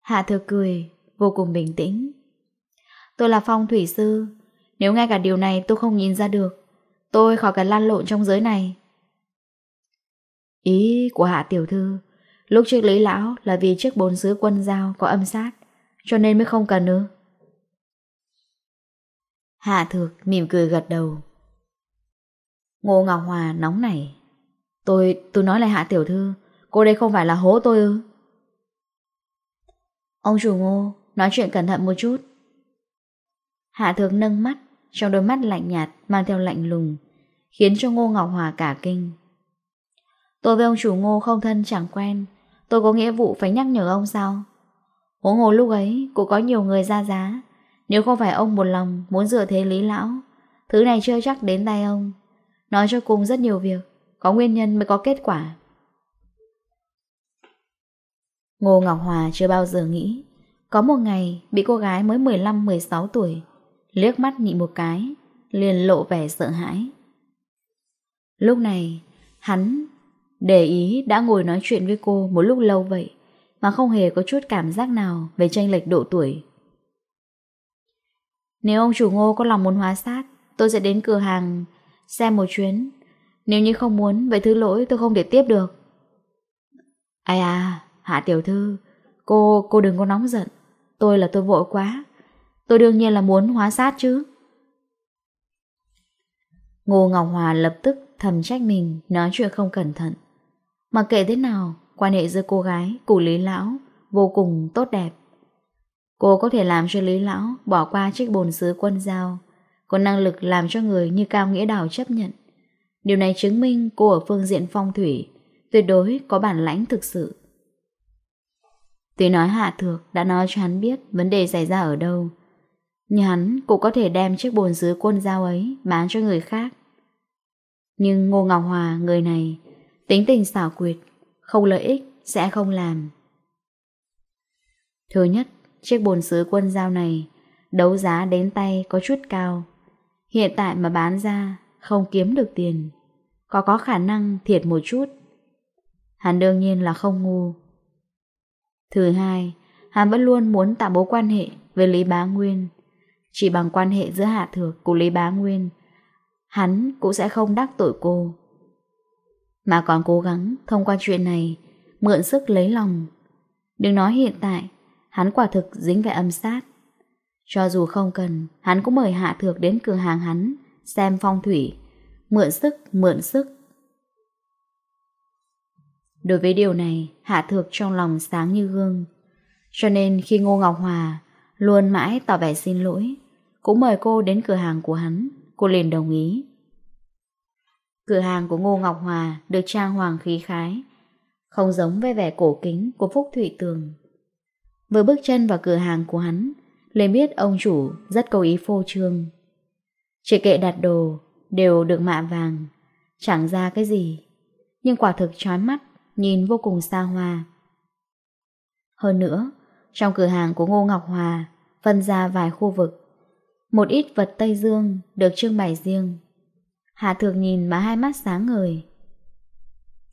Hạ Thừa cười Vô cùng bình tĩnh, Tôi là phong thủy sư, Nếu ngay cả điều này tôi không nhìn ra được, Tôi khỏi cần lan lộn trong giới này Ý của Hạ Tiểu Thư Lúc trước Lý Lão là vì chiếc bốn sứ quân dao có âm sát, cho nên mới không cần nữa. Hạ Thược mỉm cười gật đầu. Ngô Ngọc Hòa nóng nảy. Tôi, tôi nói lại Hạ Tiểu Thư, cô đây không phải là hố tôi ư. Ông chủ ngô, nói chuyện cẩn thận một chút. Hạ Thược nâng mắt, trong đôi mắt lạnh nhạt mang theo lạnh lùng, khiến cho Ngô Ngọc Hòa cả kinh. Tôi với ông chủ ngô không thân chẳng quen, Tôi có nghĩa vụ phải nhắc nhở ông sao? Huống hồ lúc ấy, Cũng có nhiều người ra giá. Nếu không phải ông một lòng muốn dựa thế lý lão, Thứ này chưa chắc đến tay ông. Nói cho cùng rất nhiều việc, Có nguyên nhân mới có kết quả. Ngô Ngọc Hòa chưa bao giờ nghĩ, Có một ngày bị cô gái mới 15-16 tuổi Liếc mắt nhị một cái, Liền lộ vẻ sợ hãi. Lúc này, Hắn để ý đã ngồi nói chuyện với cô một lúc lâu vậy mà không hề có chút cảm giác nào về tranh lệch độ tuổi. Nếu ông chủ ngô có lòng muốn hóa sát, tôi sẽ đến cửa hàng xem một chuyến. Nếu như không muốn, vậy thứ lỗi tôi không thể tiếp được. Ai à, Hạ Tiểu Thư, cô, cô đừng có nóng giận. Tôi là tôi vội quá. Tôi đương nhiên là muốn hóa sát chứ. Ngô Ngọc Hòa lập tức thầm trách mình, nói chuyện không cẩn thận. Mặc kệ thế nào, quan hệ giữa cô gái, cụ Lý Lão vô cùng tốt đẹp. Cô có thể làm cho Lý Lão bỏ qua chiếc bồn sứ quân giao, có năng lực làm cho người như Cao Nghĩa Đào chấp nhận. Điều này chứng minh cô ở phương diện phong thủy, tuyệt đối có bản lãnh thực sự. Tuy nói Hạ Thược đã nói cho hắn biết vấn đề xảy ra ở đâu, nhưng hắn cũng có thể đem chiếc bồn sứ quân dao ấy bán cho người khác. Nhưng Ngô Ngọc Hòa, người này, Tính tình xảo quyệt, Không lợi ích sẽ không làm. Thứ nhất, Chiếc bồn sứ quân giao này Đấu giá đến tay có chút cao. Hiện tại mà bán ra Không kiếm được tiền, Có có khả năng thiệt một chút. Hắn đương nhiên là không ngu. Thứ hai, Hắn vẫn luôn muốn tạo mối quan hệ Với Lý Bá Nguyên. Chỉ bằng quan hệ giữa Hạ Thược của Lý Bá Nguyên, Hắn cũng sẽ không đắc tội cô. Mà còn cố gắng thông qua chuyện này Mượn sức lấy lòng. Đừng nói hiện tại Hắn quả thực dính về âm sát. Cho dù không cần Hắn cũng mời Hạ Thược đến cửa hàng hắn Xem phong thủy. Mượn sức, mượn sức. Đối với điều này Hạ Thược trong lòng sáng như gương. Cho nên khi Ngô Ngọc Hòa Luôn mãi tỏ vẻ xin lỗi Cũng mời cô đến cửa hàng của hắn Cô liền đồng ý. Cửa hàng của Ngô Ngọc Hòa được trang hoàng khí khái, không giống với vẻ cổ kính của Phúc Thụy Tường. Vừa bước chân vào cửa hàng của hắn, liền biết ông chủ rất cố ý phô trương. Chỉ kệ đặt đồ, đều được mạ vàng, chẳng ra cái gì, nhưng quả thực chói mắt, nhìn vô cùng xa hoa. Hơn nữa, trong cửa hàng của Ngô Ngọc Hòa, phân ra vài khu vực. Một ít vật Tây Dương được trưng bày riêng, Hạ Thược nhìn mà hai mắt sáng ngời.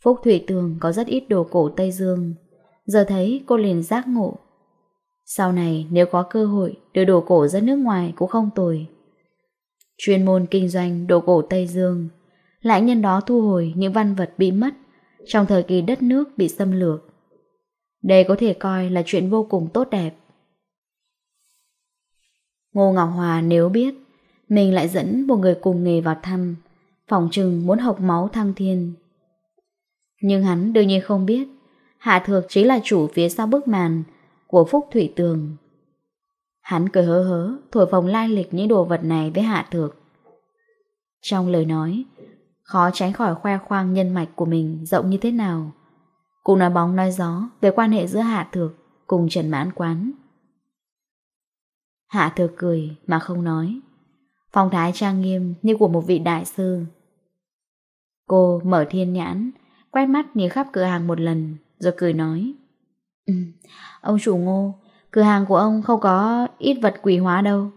Phúc Thủy Tường có rất ít đồ cổ Tây Dương, giờ thấy cô liền giác ngộ. Sau này nếu có cơ hội đưa đồ cổ ra nước ngoài cũng không tồi. Chuyên môn kinh doanh đồ cổ Tây Dương, lại nhân đó thu hồi những văn vật bị mất trong thời kỳ đất nước bị xâm lược. Đây có thể coi là chuyện vô cùng tốt đẹp. Ngô Ngọc Hòa nếu biết, mình lại dẫn một người cùng nghề vào thăm, Phòng trừng muốn học máu thăng thiên. Nhưng hắn đương nhiên không biết, Hạ Thược chính là chủ phía sau bức màn Của Phúc Thủy Tường. Hắn cười hớ hớ, Thổi phồng lai lịch những đồ vật này với Hạ Thược. Trong lời nói, Khó tránh khỏi khoe khoang nhân mạch của mình Rộng như thế nào. Cũng nói bóng nói gió Về quan hệ giữa Hạ Thược Cùng Trần Mãn Quán. Hạ Thược cười mà không nói. Phong thái trang nghiêm như của một vị đại sư. Cô mở thiên nhãn, quét mắt nhìn khắp cửa hàng một lần, rồi cười nói. Ông chủ ngô, cửa hàng của ông không có ít vật quỷ hóa đâu.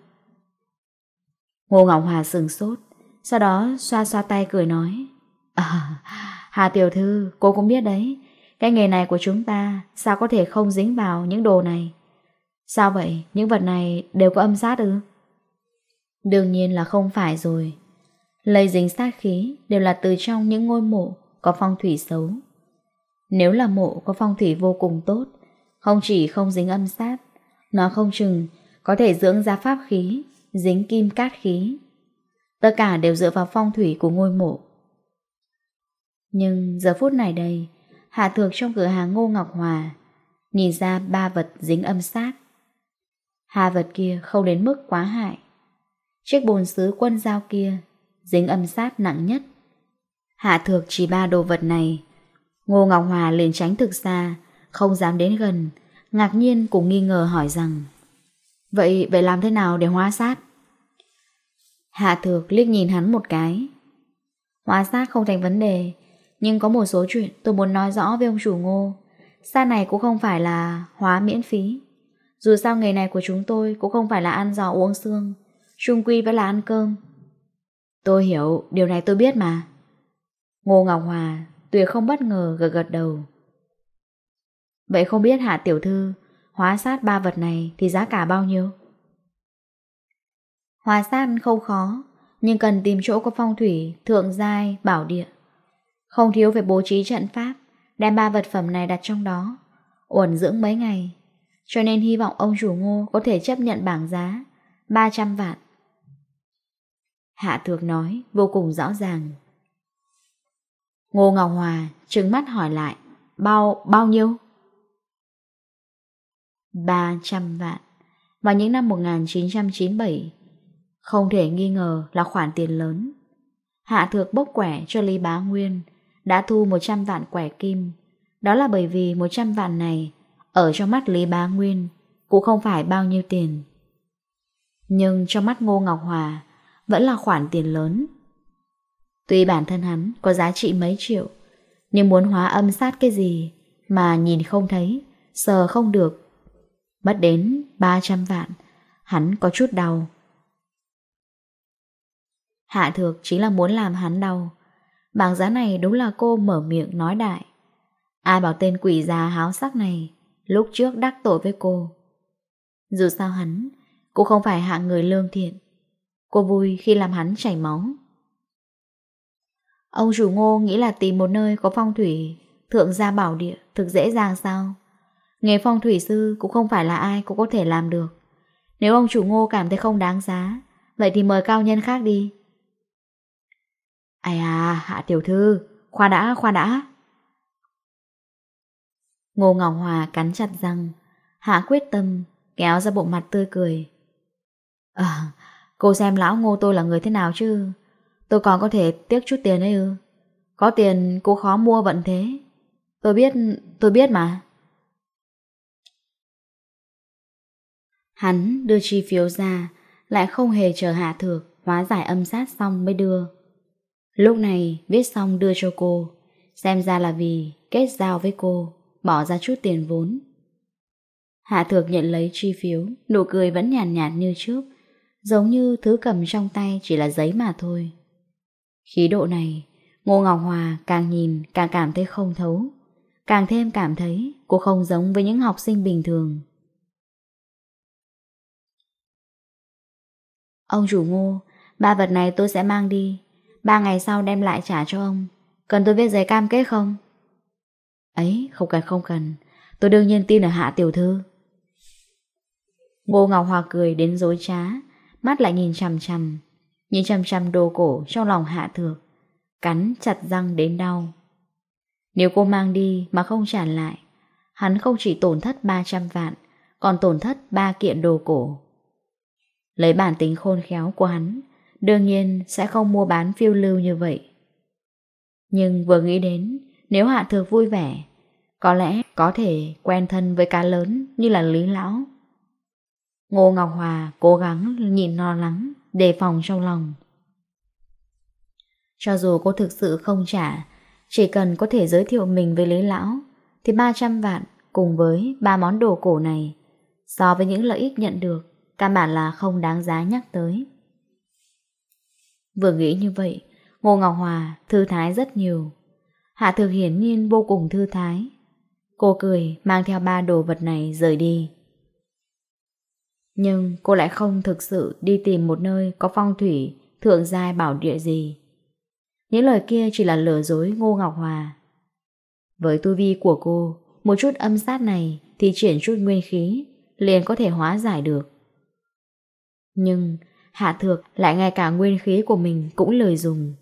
Ngô Ngọc Hòa sừng sốt, sau đó xoa xoa tay cười nói. À, Hà Tiểu Thư, cô cũng biết đấy, cái nghề này của chúng ta sao có thể không dính vào những đồ này. Sao vậy, những vật này đều có âm sát ư? Đương nhiên là không phải rồi. Lây dính sát khí đều là từ trong những ngôi mộ có phong thủy xấu. Nếu là mộ có phong thủy vô cùng tốt, không chỉ không dính âm sát, nó không chừng có thể dưỡng ra pháp khí, dính kim cát khí. Tất cả đều dựa vào phong thủy của ngôi mộ. Nhưng giờ phút này đây, Hạ Thược trong cửa hàng Ngô Ngọc Hòa nhìn ra ba vật dính âm sát. Hà vật kia không đến mức quá hại. Chiếc bồn sứ quân dao kia dính âm sát nặng nhất. Hạ thược chỉ ba đồ vật này. Ngô Ngọc Hòa liền tránh thực xa, không dám đến gần, ngạc nhiên cũng nghi ngờ hỏi rằng Vậy vậy làm thế nào để hóa sát? Hạ thược liếc nhìn hắn một cái. Hóa sát không thành vấn đề, nhưng có một số chuyện tôi muốn nói rõ với ông chủ ngô. sa này cũng không phải là hóa miễn phí. Dù sao nghề này của chúng tôi cũng không phải là ăn giò uống xương, chung quy vẫn là ăn cơm, Tôi hiểu, điều này tôi biết mà. Ngô Ngọc Hòa tuyệt không bất ngờ gật gật đầu. Vậy không biết hạ tiểu thư hóa sát ba vật này thì giá cả bao nhiêu? Hóa sát không khó, nhưng cần tìm chỗ có phong thủy, thượng giai, bảo địa. Không thiếu về bố trí trận pháp, đem ba vật phẩm này đặt trong đó, ổn dưỡng mấy ngày. Cho nên hy vọng ông chủ ngô có thể chấp nhận bảng giá 300 vạn. Hạ Thược nói vô cùng rõ ràng. Ngô Ngọc Hòa trừng mắt hỏi lại, bao, bao nhiêu? 300 vạn. Vào những năm 1997, không thể nghi ngờ là khoản tiền lớn. Hạ Thược bốc quẻ cho Lý Bá Nguyên, đã thu 100 vạn quẻ kim. Đó là bởi vì 100 vạn này, ở trong mắt Lý Bá Nguyên, cũng không phải bao nhiêu tiền. Nhưng trong mắt Ngô Ngọc Hòa, vẫn là khoản tiền lớn. Tuy bản thân hắn có giá trị mấy triệu, nhưng muốn hóa âm sát cái gì mà nhìn không thấy, sờ không được. Mất đến 300 vạn, hắn có chút đau. Hạ thược chính là muốn làm hắn đau. Bảng giá này đúng là cô mở miệng nói đại. Ai bảo tên quỷ già háo sắc này lúc trước đắc tội với cô. Dù sao hắn, cũng không phải hạng người lương thiện. Cô vui khi làm hắn chảy máu. Ông chủ ngô nghĩ là tìm một nơi có phong thủy, thượng gia bảo địa, thực dễ dàng sao? Nghề phong thủy sư cũng không phải là ai cũng có thể làm được. Nếu ông chủ ngô cảm thấy không đáng giá, vậy thì mời cao nhân khác đi. Ai à, hạ tiểu thư, khoa đã, khoa đã. Ngô Ngọc Hòa cắn chặt răng, hạ quyết tâm, kéo ra bộ mặt tươi cười. À, Cô xem lão ngô tôi là người thế nào chứ? Tôi còn có thể tiếc chút tiền ấy ư? Có tiền cô khó mua vận thế. Tôi biết Tôi biết mà. Hắn đưa chi phiếu ra Lại không hề chờ hạ thược Hóa giải âm sát xong mới đưa. Lúc này viết xong đưa cho cô Xem ra là vì kết giao với cô Bỏ ra chút tiền vốn. Hạ thược nhận lấy chi phiếu Nụ cười vẫn nhàn nhạt, nhạt như trước giống như thứ cầm trong tay chỉ là giấy mà thôi. Khí độ này, Ngô Ngọc Hòa càng nhìn càng cảm thấy không thấu, càng thêm cảm thấy cô không giống với những học sinh bình thường. Ông chủ ngô, ba vật này tôi sẽ mang đi, ba ngày sau đem lại trả cho ông, cần tôi viết giấy cam kết không? Ấy, không cần không cần, tôi đương nhiên tin ở hạ tiểu thư. Ngô Ngọc Hòa cười đến dối trá, mắt lại nhìn chằm chằm, nhìn chằm chằm đồ cổ trong lòng hạ thược, cắn chặt răng đến đau. Nếu cô mang đi mà không trả lại, hắn không chỉ tổn thất 300 vạn, còn tổn thất 3 kiện đồ cổ. Lấy bản tính khôn khéo của hắn, đương nhiên sẽ không mua bán phiêu lưu như vậy. Nhưng vừa nghĩ đến, nếu hạ thược vui vẻ, có lẽ có thể quen thân với cá lớn như là Lý Lão, Ngô Ngọc Hòa cố gắng nhìn lo lắng, đề phòng trong lòng. Cho dù cô thực sự không trả, chỉ cần có thể giới thiệu mình với Lý Lão, thì 300 vạn cùng với ba món đồ cổ này, so với những lợi ích nhận được, căn bản là không đáng giá nhắc tới. Vừa nghĩ như vậy, Ngô Ngọc Hòa thư thái rất nhiều. Hạ Thực hiển nhiên vô cùng thư thái. Cô cười mang theo ba đồ vật này rời đi. Nhưng cô lại không thực sự đi tìm một nơi có phong thủy, thượng giai bảo địa gì. Những lời kia chỉ là lừa dối Ngô Ngọc Hòa. Với tu vi của cô, một chút âm sát này thì chuyển chút nguyên khí, liền có thể hóa giải được. Nhưng Hạ Thược lại ngay cả nguyên khí của mình cũng lời dùng.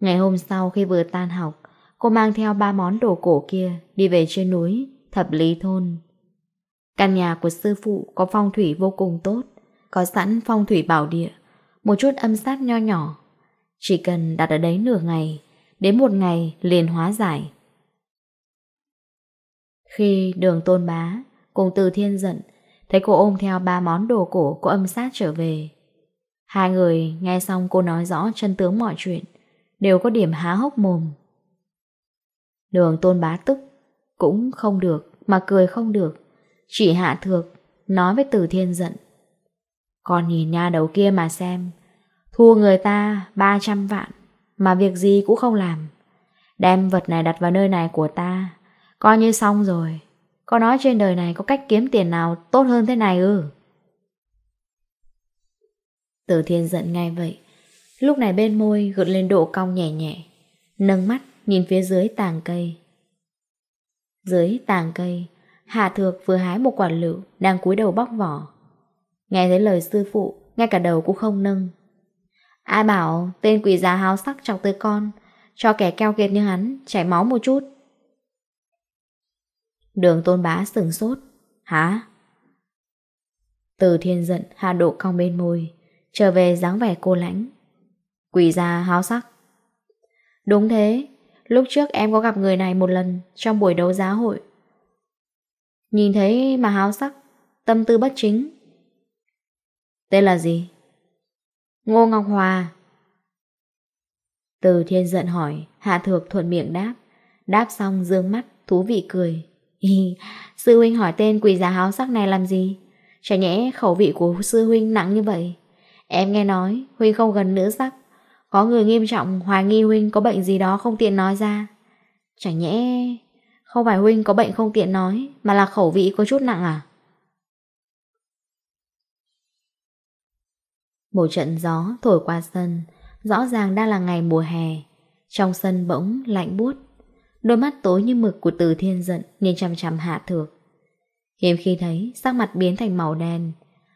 Ngày hôm sau khi vừa tan học, cô mang theo ba món đồ cổ kia đi về trên núi, thập lý thôn. Căn nhà của sư phụ có phong thủy vô cùng tốt, có sẵn phong thủy bảo địa, một chút âm sát nho nhỏ. Chỉ cần đặt ở đấy nửa ngày, đến một ngày liền hóa giải. Khi đường tôn bá cùng từ thiên giận, thấy cô ôm theo ba món đồ cổ của âm sát trở về. Hai người nghe xong cô nói rõ chân tướng mọi chuyện, đều có điểm há hốc mồm. Đường tôn bá tức, cũng không được, mà cười không được chị hạ thược, nói với từ thiên giận. Còn nhìn nha đầu kia mà xem, thua người ta 300 vạn, mà việc gì cũng không làm. Đem vật này đặt vào nơi này của ta, coi như xong rồi. Có nói trên đời này có cách kiếm tiền nào tốt hơn thế này ư? Từ thiên giận ngay vậy, lúc này bên môi gượt lên độ cong nhẹ nhẹ, nâng mắt nhìn phía dưới tàng cây. Dưới tàng cây, Hà Thược vừa hái một quả lựu Đang cúi đầu bóc vỏ. Nghe thấy lời sư phụ, Ngay cả đầu cũng không nâng. Ai bảo tên quỷ già háo sắc chọc tới con, Cho kẻ keo kiệt như hắn Chảy máu một chút. Đường tôn bá sừng sốt. Hả? Từ thiên giận, Hà độ cong bên môi, Trở về dáng vẻ cô lãnh. Quỷ già háo sắc. Đúng thế, Lúc trước em có gặp người này một lần Trong buổi đấu giá hội. Nhìn thấy mà háo sắc, Tâm tư bất chính. Tên là gì? Ngô Ngọc Hòa. Từ thiên giận hỏi, Hạ thược thuận miệng đáp. Đáp xong, dương mắt, thú vị cười. Sư huynh hỏi tên quỷ giả háo sắc này làm gì? Chả nhẽ khẩu vị của sư huynh nặng như vậy. Em nghe nói, Huynh không gần nữ sắc. Có người nghiêm trọng hoài nghi Huynh có bệnh gì đó không tiện nói ra. Chả nhẽ không phải huynh có bệnh không tiện nói, Mà là khẩu vị có chút nặng à? Một trận gió thổi qua sân, Rõ ràng đang là ngày mùa hè. Trong sân bỗng lạnh buốt, Đôi mắt tối như mực của từ thiên giận nên chăm chăm hạ thược. Hiếm khi thấy sắc mặt biến thành màu đen,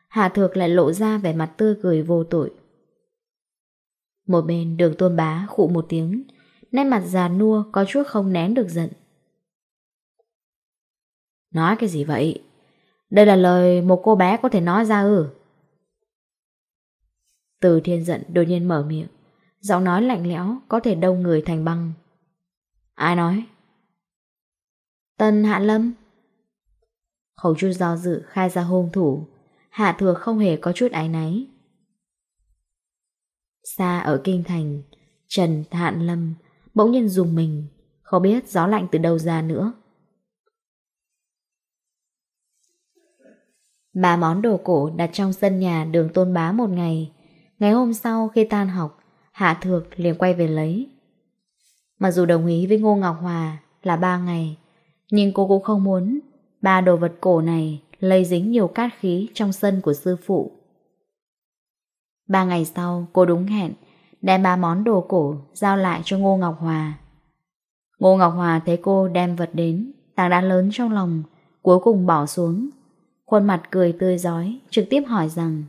Hạ thược lại lộ ra vẻ mặt tươi cười vô tội. Một bên đường tôn bá khụ một tiếng, Nét mặt già nua có chút không nén được giận. Nói cái gì vậy? Đây là lời một cô bé có thể nói ra ư? Từ thiên giận đột nhiên mở miệng. Giọng nói lạnh lẽo có thể đông người thành băng. Ai nói? Tân Hạ Lâm. Khẩu chu do dự khai ra hôn thủ. Hạ thừa không hề có chút ái náy. Xa ở Kinh Thành, Trần Hạn Lâm bỗng nhiên dùng mình, không biết gió lạnh từ đâu ra nữa. Ba món đồ cổ đặt trong sân nhà đường tôn bá một ngày. Ngày hôm sau khi tan học, Hạ Thược liền quay về lấy. Mặc dù đồng ý với Ngô Ngọc Hòa là ba ngày, nhưng cô cũng không muốn ba đồ vật cổ này lây dính nhiều cát khí trong sân của sư phụ. Ba ngày sau, cô đúng hẹn, đem ba món đồ cổ giao lại cho Ngô Ngọc Hòa. Ngô Ngọc Hòa thấy cô đem vật đến, tàng đã lớn trong lòng, cuối cùng bỏ xuống, Khuôn mặt cười tươi giói Trực tiếp hỏi rằng,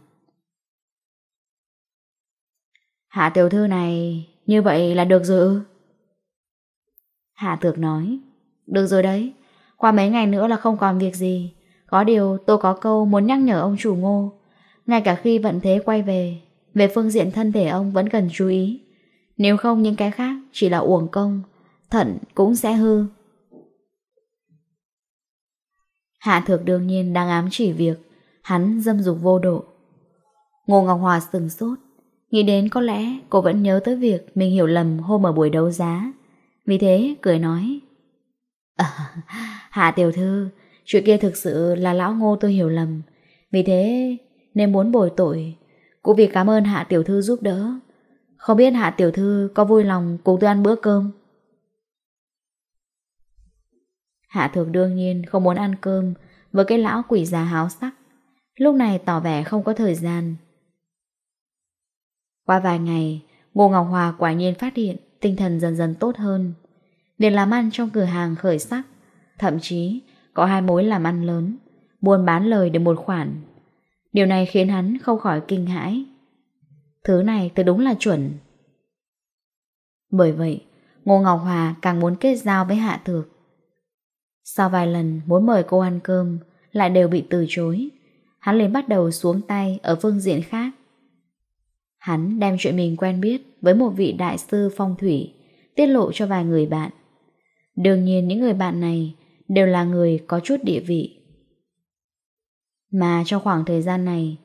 Hạ tiểu thư này, Như vậy là được rồi ư? Hạ thược nói, Được rồi đấy, Qua mấy ngày nữa là không còn việc gì. Có điều tôi có câu muốn nhắc nhở ông chủ ngô. Ngay cả khi vận thế quay về Về phương diện thân thể ông vẫn cần chú ý. Nếu không những cái khác, Chỉ là uổng công, Thận cũng sẽ hư. Hạ thược đương nhiên đang ám chỉ việc Hắn dâm dục vô độ. Ngô Ngọc Hòa sừng sốt, Nghĩ đến có lẽ cô vẫn nhớ tới việc Mình hiểu lầm hôm ở buổi đấu giá. Vì thế cười nói à, Hạ tiểu thư, Chuyện kia thực sự là lão ngô tôi hiểu lầm. Vì thế Nên muốn bồi tội. Cũng vì cảm ơn hạ tiểu thư giúp đỡ. Không biết hạ tiểu thư có vui lòng cùng tôi ăn bữa cơm? Hạ thược đương nhiên không muốn ăn cơm với cái lão quỷ già háo sắc. Lúc này tỏ vẻ không có thời gian. Qua vài ngày, Ngô Ngọc Hòa quả nhiên phát hiện tinh thần dần dần tốt hơn. Việc làm ăn trong cửa hàng khởi sắc, thậm chí có hai mối làm ăn lớn, buôn bán lời được một khoản. Điều này khiến hắn không khỏi kinh hãi. Thứ này thật đúng là chuẩn. Bởi vậy, Ngô Ngọc Hòa càng muốn kết giao với Hạ Thược. Sau vài lần muốn mời cô ăn cơm, lại đều bị từ chối. Hắn liền bắt đầu xuống tay ở phương diện khác. Hắn đem chuyện mình quen biết với một vị đại sư phong thủy, tiết lộ cho vài người bạn. Đương nhiên những người bạn này đều là người có chút địa vị. Mà trong khoảng thời gian này,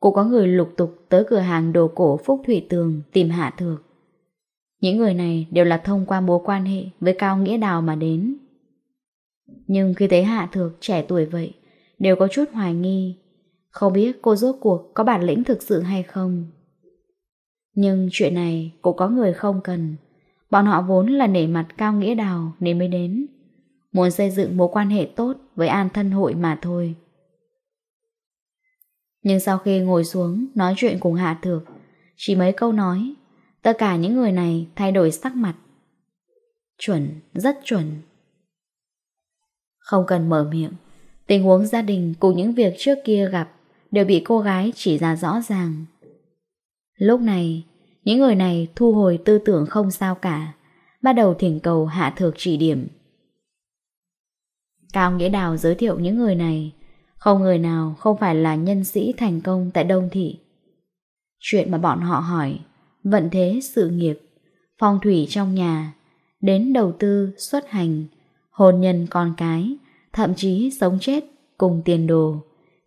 cô có người lục tục tới cửa hàng đồ cổ Phúc Thủy Tường tìm Hạ Thược. Những người này đều là thông qua mối quan hệ với Cao Nghĩa Đào mà đến. Nhưng khi thấy Hạ Thược trẻ tuổi vậy, đều có chút hoài nghi. Không biết cô rốt cuộc có bản lĩnh thực sự hay không. Nhưng chuyện này cũng có người không cần. Bọn họ vốn là nể mặt cao nghĩa đào nên mới đến. Muốn xây dựng mối quan hệ tốt với an thân hội mà thôi. Nhưng sau khi ngồi xuống nói chuyện cùng Hạ Thược, chỉ mấy câu nói, tất cả những người này thay đổi sắc mặt. Chuẩn, rất chuẩn. Không cần mở miệng. Tình huống gia đình cùng những việc trước kia gặp Đều bị cô gái chỉ ra rõ ràng. Lúc này, Những người này thu hồi tư tưởng không sao cả, Bắt đầu thỉnh cầu hạ thược chỉ điểm. Cao Nghĩa Đào giới thiệu những người này, Không người nào không phải là nhân sĩ thành công tại Đông Thị. Chuyện mà bọn họ hỏi, Vận thế sự nghiệp, Phong thủy trong nhà, Đến đầu tư, xuất hành hôn nhân con cái, thậm chí sống chết cùng tiền đồ.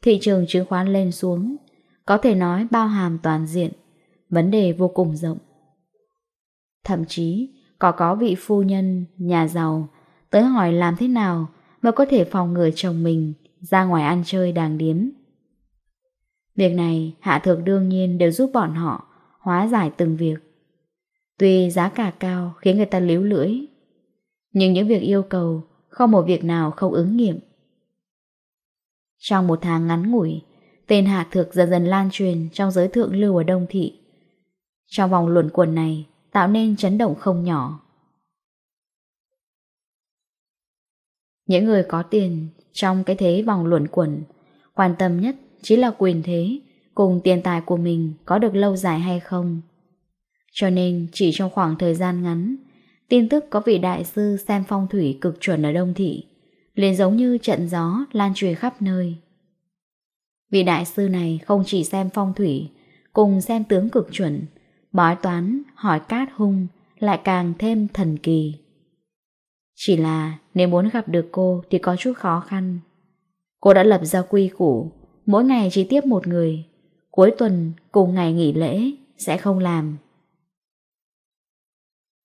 Thị trường chứng khoán lên xuống, có thể nói bao hàm toàn diện, vấn đề vô cùng rộng. Thậm chí, có có vị phu nhân, nhà giàu, tới hỏi làm thế nào mà có thể phòng ngừa chồng mình ra ngoài ăn chơi đàng điếm. Việc này, Hạ Thược đương nhiên đều giúp bọn họ hóa giải từng việc. Tuy giá cả cao khiến người ta líu lưỡi, nhưng những việc yêu cầu, Không một việc nào không ứng nghiệm. Trong một tháng ngắn ngủi, Tên Hạ Thược dần dần lan truyền Trong giới thượng lưu ở Đông Thị. Trong vòng luẩn quần này, Tạo nên chấn động không nhỏ. Những người có tiền Trong cái thế vòng luẩn quẩn, Quan tâm nhất chính là quyền thế Cùng tiền tài của mình Có được lâu dài hay không. Cho nên chỉ trong khoảng thời gian ngắn Tin tức có vị đại sư xem phong thủy cực chuẩn ở Đông Thị, liền giống như trận gió lan truyền khắp nơi. Vị đại sư này không chỉ xem phong thủy, cùng xem tướng cực chuẩn, bói toán, hỏi cát hung lại càng thêm thần kỳ. Chỉ là nếu muốn gặp được cô thì có chút khó khăn. Cô đã lập ra quy củ, mỗi ngày chỉ tiếp một người, cuối tuần cùng ngày nghỉ lễ sẽ không làm.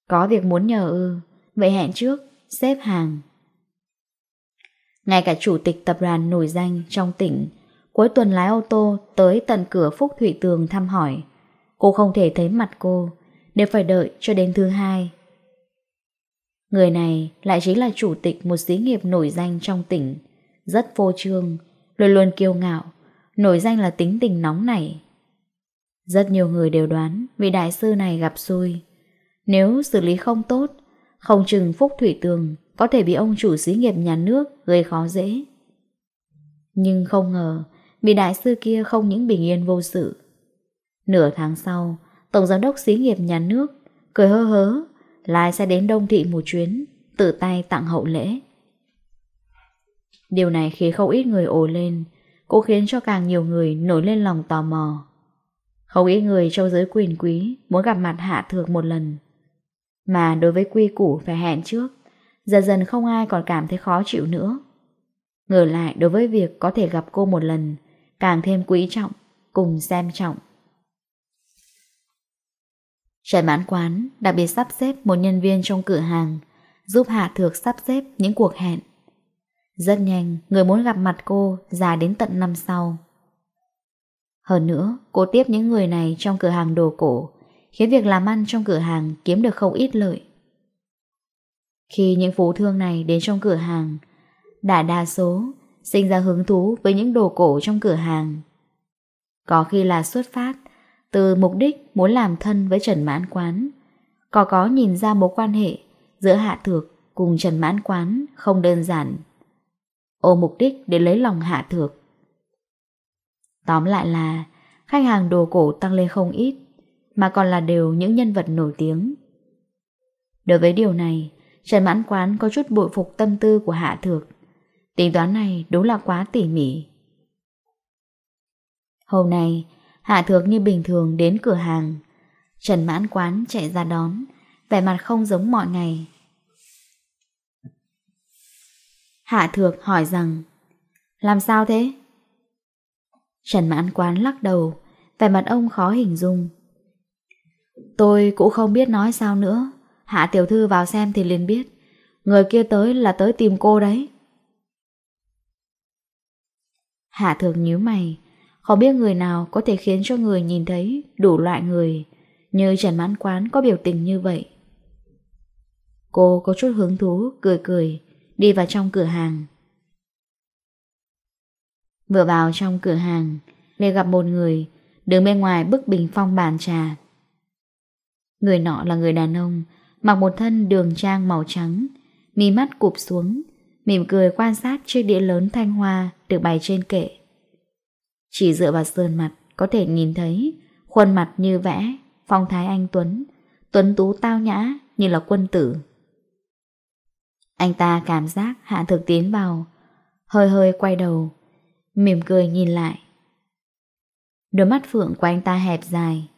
Có việc muốn nhờ ư, vậy hẹn trước, xếp hàng. Ngay cả chủ tịch tập đoàn nổi danh trong tỉnh, cuối tuần lái ô tô tới tận cửa Phúc Thủy Tường thăm hỏi. Cô không thể thấy mặt cô, đều phải đợi cho đến thứ hai. Người này lại chính là chủ tịch một xí nghiệp nổi danh trong tỉnh, rất vô trương, luôn luôn kiêu ngạo, nổi danh là tính tình nóng nảy. Rất nhiều người đều đoán vị đại sư này gặp xui. Nếu xử lý không tốt, không chừng Phúc Thủy Tường có thể bị ông chủ xí nghiệp nhà nước gây khó dễ. Nhưng không ngờ, vị đại sư kia không những bình yên vô sự. Nửa tháng sau, Tổng Giám đốc xí nghiệp nhà nước cười hơ hớ, lại sẽ đến Đông Thị một chuyến, tự tay tặng hậu lễ. Điều này khiến không ít người ồ lên, cũng khiến cho càng nhiều người nổi lên lòng tò mò. Không ít người trong giới quyền quý muốn gặp mặt hạ thược một lần, mà đối với quy củ phải hẹn trước, dần dần không ai còn cảm thấy khó chịu nữa. Ngược lại đối với việc có thể gặp cô một lần, càng thêm quý trọng, cùng xem trọng. Trần mãn quán đặc biệt sắp xếp một nhân viên trong cửa hàng, giúp Hạ Thược sắp xếp những cuộc hẹn. Rất nhanh, người muốn gặp mặt cô dài đến tận năm sau. Hơn nữa, cô tiếp những người này trong cửa hàng đồ cổ khiến việc làm ăn trong cửa hàng kiếm được không ít lợi. Khi những phú thương này đến trong cửa hàng, đã đa số sinh ra hứng thú với những đồ cổ trong cửa hàng. Có khi là xuất phát từ mục đích muốn làm thân với Trần Mãn Quán, có có nhìn ra mối quan hệ giữa Hạ Thược cùng Trần Mãn Quán không đơn giản. Ô mục đích để lấy lòng Hạ Thược. Tóm lại là khách hàng đồ cổ tăng lên không ít, mà còn là đều những nhân vật nổi tiếng. Đối với điều này, Trần Mãn Quán có chút bội phục tâm tư của Hạ Thược. Tính toán này đúng là quá tỉ mỉ. Hôm nay, Hạ Thược như bình thường đến cửa hàng. Trần Mãn Quán chạy ra đón, vẻ mặt không giống mọi ngày. Hạ Thược hỏi rằng, làm sao thế? Trần Mãn Quán lắc đầu, vẻ mặt ông khó hình dung. Tôi cũng không biết nói sao nữa. Hạ tiểu thư vào xem thì liền biết. Người kia tới là tới tìm cô đấy. Hạ thường nhíu mày. Không biết người nào có thể khiến cho người nhìn thấy đủ loại người. Như Trần Mãn Quán có biểu tình như vậy. Cô có chút hứng thú, cười cười, đi vào trong cửa hàng. Vừa vào trong cửa hàng, Lê gặp một người, đứng bên ngoài bức bình phong bàn trà. Người nọ là người đàn ông, mặc một thân đường trang màu trắng, mí mắt cụp xuống, mỉm cười quan sát chiếc đĩa lớn thanh hoa được bày trên kệ. Chỉ dựa vào sườn mặt có thể nhìn thấy khuôn mặt như vẽ, phong thái anh Tuấn, Tuấn tú tao nhã như là quân tử. Anh ta cảm giác hạ thực tiến vào, hơi hơi quay đầu, mỉm cười nhìn lại. Đôi mắt phượng của anh ta hẹp dài,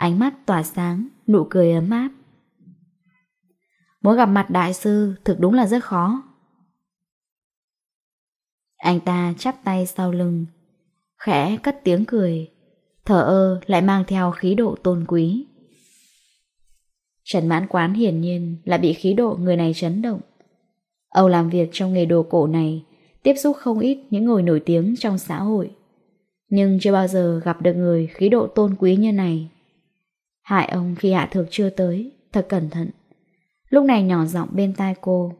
ánh mắt tỏa sáng, nụ cười ấm áp. Muốn gặp mặt đại sư thực đúng là rất khó. Anh ta chắp tay sau lưng, khẽ cất tiếng cười, thở ơ lại mang theo khí độ tôn quý. Trần mãn quán hiển nhiên là bị khí độ người này chấn động. Âu làm việc trong nghề đồ cổ này, tiếp xúc không ít những người nổi tiếng trong xã hội. Nhưng chưa bao giờ gặp được người khí độ tôn quý như này. Hại ông khi Hạ Thược chưa tới, thật cẩn thận. Lúc này nhỏ giọng bên tai cô.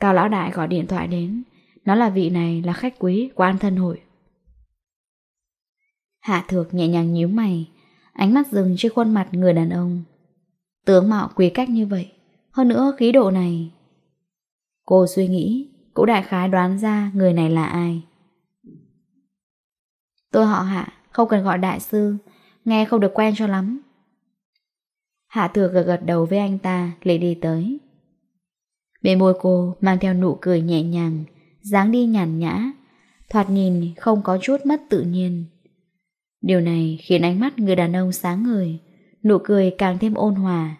Cao Lão Đại gọi điện thoại đến, nó là vị này là khách quý của An Thân Hội. Hạ Thược nhẹ nhàng nhíu mày, ánh mắt dừng trên khuôn mặt người đàn ông. Tướng mạo quý cách như vậy, hơn nữa khí độ này. Cô suy nghĩ, cũng đại khái đoán ra người này là ai. Tôi họ Hạ, không cần gọi đại sư, nghe không được quen cho lắm. Hạ thừa gật gật đầu với anh ta, lấy đi tới. Bên môi cô mang theo nụ cười nhẹ nhàng, dáng đi nhàn nhã, thoạt nhìn không có chút mất tự nhiên. Điều này khiến ánh mắt người đàn ông sáng ngời, nụ cười càng thêm ôn hòa.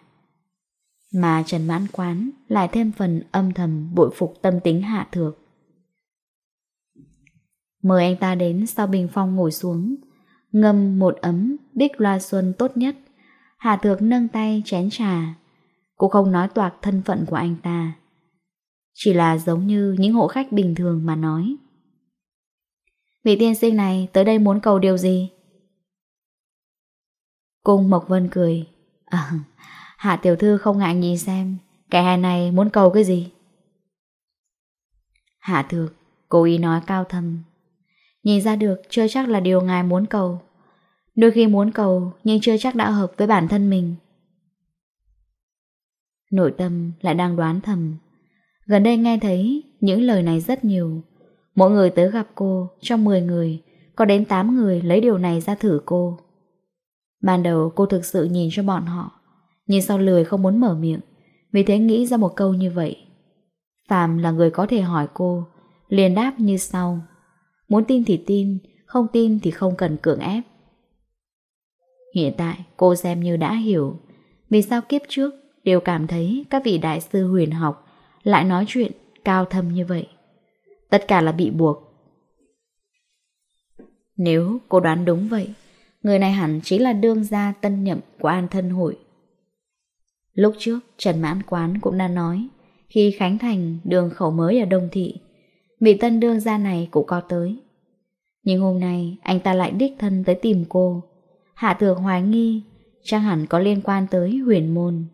Mà Trần Mãn Quán lại thêm phần âm thầm bội phục tâm tính hạ thược. Mời anh ta đến sau bình phong ngồi xuống, ngâm một ấm bích loa xuân tốt nhất. Hà Thược nâng tay chén trà. Cô không nói toạc thân phận của anh ta. Chỉ là giống như những hộ khách bình thường mà nói. Vị tiên sinh này tới đây muốn cầu điều gì? Cung Mộc Vân cười. À, Hạ tiểu thư không ngại nhìn xem, kẻ hài này muốn cầu cái gì? Hạ thược, cố ý nói cao thầm. Nhìn ra được, chưa chắc là điều ngài muốn cầu. Đôi khi muốn cầu nhưng chưa chắc đã hợp với bản thân mình. Nội tâm lại đang đoán thầm. Gần đây nghe thấy những lời này rất nhiều. Mỗi người tới gặp cô, trong 10 người, có đến 8 người lấy điều này ra thử cô. Ban đầu cô thực sự nhìn cho bọn họ, nhưng sau lười không muốn mở miệng, vì thế nghĩ ra một câu như vậy. Phạm là người có thể hỏi cô, liền đáp như sau. Muốn tin thì tin, không tin thì không cần cưỡng ép. Hiện tại cô xem như đã hiểu Vì sao kiếp trước đều cảm thấy các vị đại sư huyền học lại nói chuyện cao thâm như vậy. Tất cả là bị buộc. Nếu cô đoán đúng vậy, người này hẳn chính là đương gia tân nhậm của an thân hội. Lúc trước, Trần Mãn Quán cũng đã nói, khi Khánh Thành đường khẩu mới ở Đông Thị, vị tân đương gia này cũng có tới. Nhưng hôm nay, anh ta lại đích thân tới tìm cô, Hạ Tường hoài nghi chắc hẳn có liên quan tới huyền môn.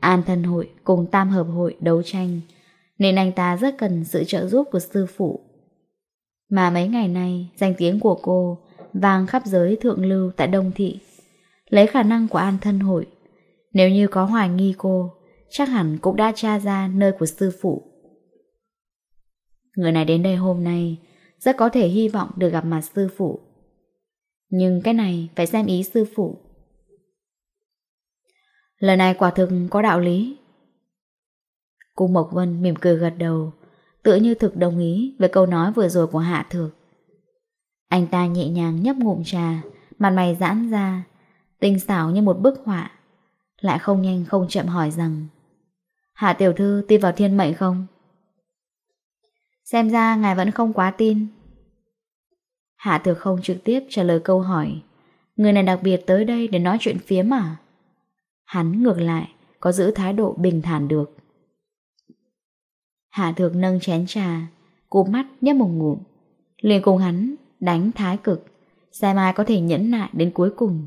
An thân hội cùng tam hợp hội đấu tranh, nên anh ta rất cần sự trợ giúp của sư phụ. Mà mấy ngày nay, danh tiếng của cô vang khắp giới thượng lưu tại Đông Thị. Lấy khả năng của an thân hội, nếu như có hoài nghi cô, chắc hẳn cũng đã tra ra nơi của sư phụ. Người này đến đây hôm nay, rất có thể hy vọng được gặp mặt sư phụ. Nhưng cái này phải xem ý sư phụ. Lời này quả thực có đạo lý. Cô Mộc Vân mỉm cười gật đầu, Tựa như thực đồng ý Với câu nói vừa rồi của Hạ Thược. Anh ta nhẹ nhàng nhấp ngụm trà, Mặt mày giãn ra, Tinh xảo như một bức họa, Lại không nhanh không chậm hỏi rằng, Hạ tiểu thư tin vào thiên mệnh không? Xem ra ngài vẫn không quá tin. Hạ Thừa không trực tiếp trả lời câu hỏi, Người này đặc biệt tới đây để nói chuyện phía mà Hắn ngược lại, Có giữ thái độ bình thản được. Hạ Thược nâng chén trà, Cụp mắt nhấp một ngụm, liền cùng hắn đánh thái cực, Xem ai có thể nhẫn nại đến cuối cùng.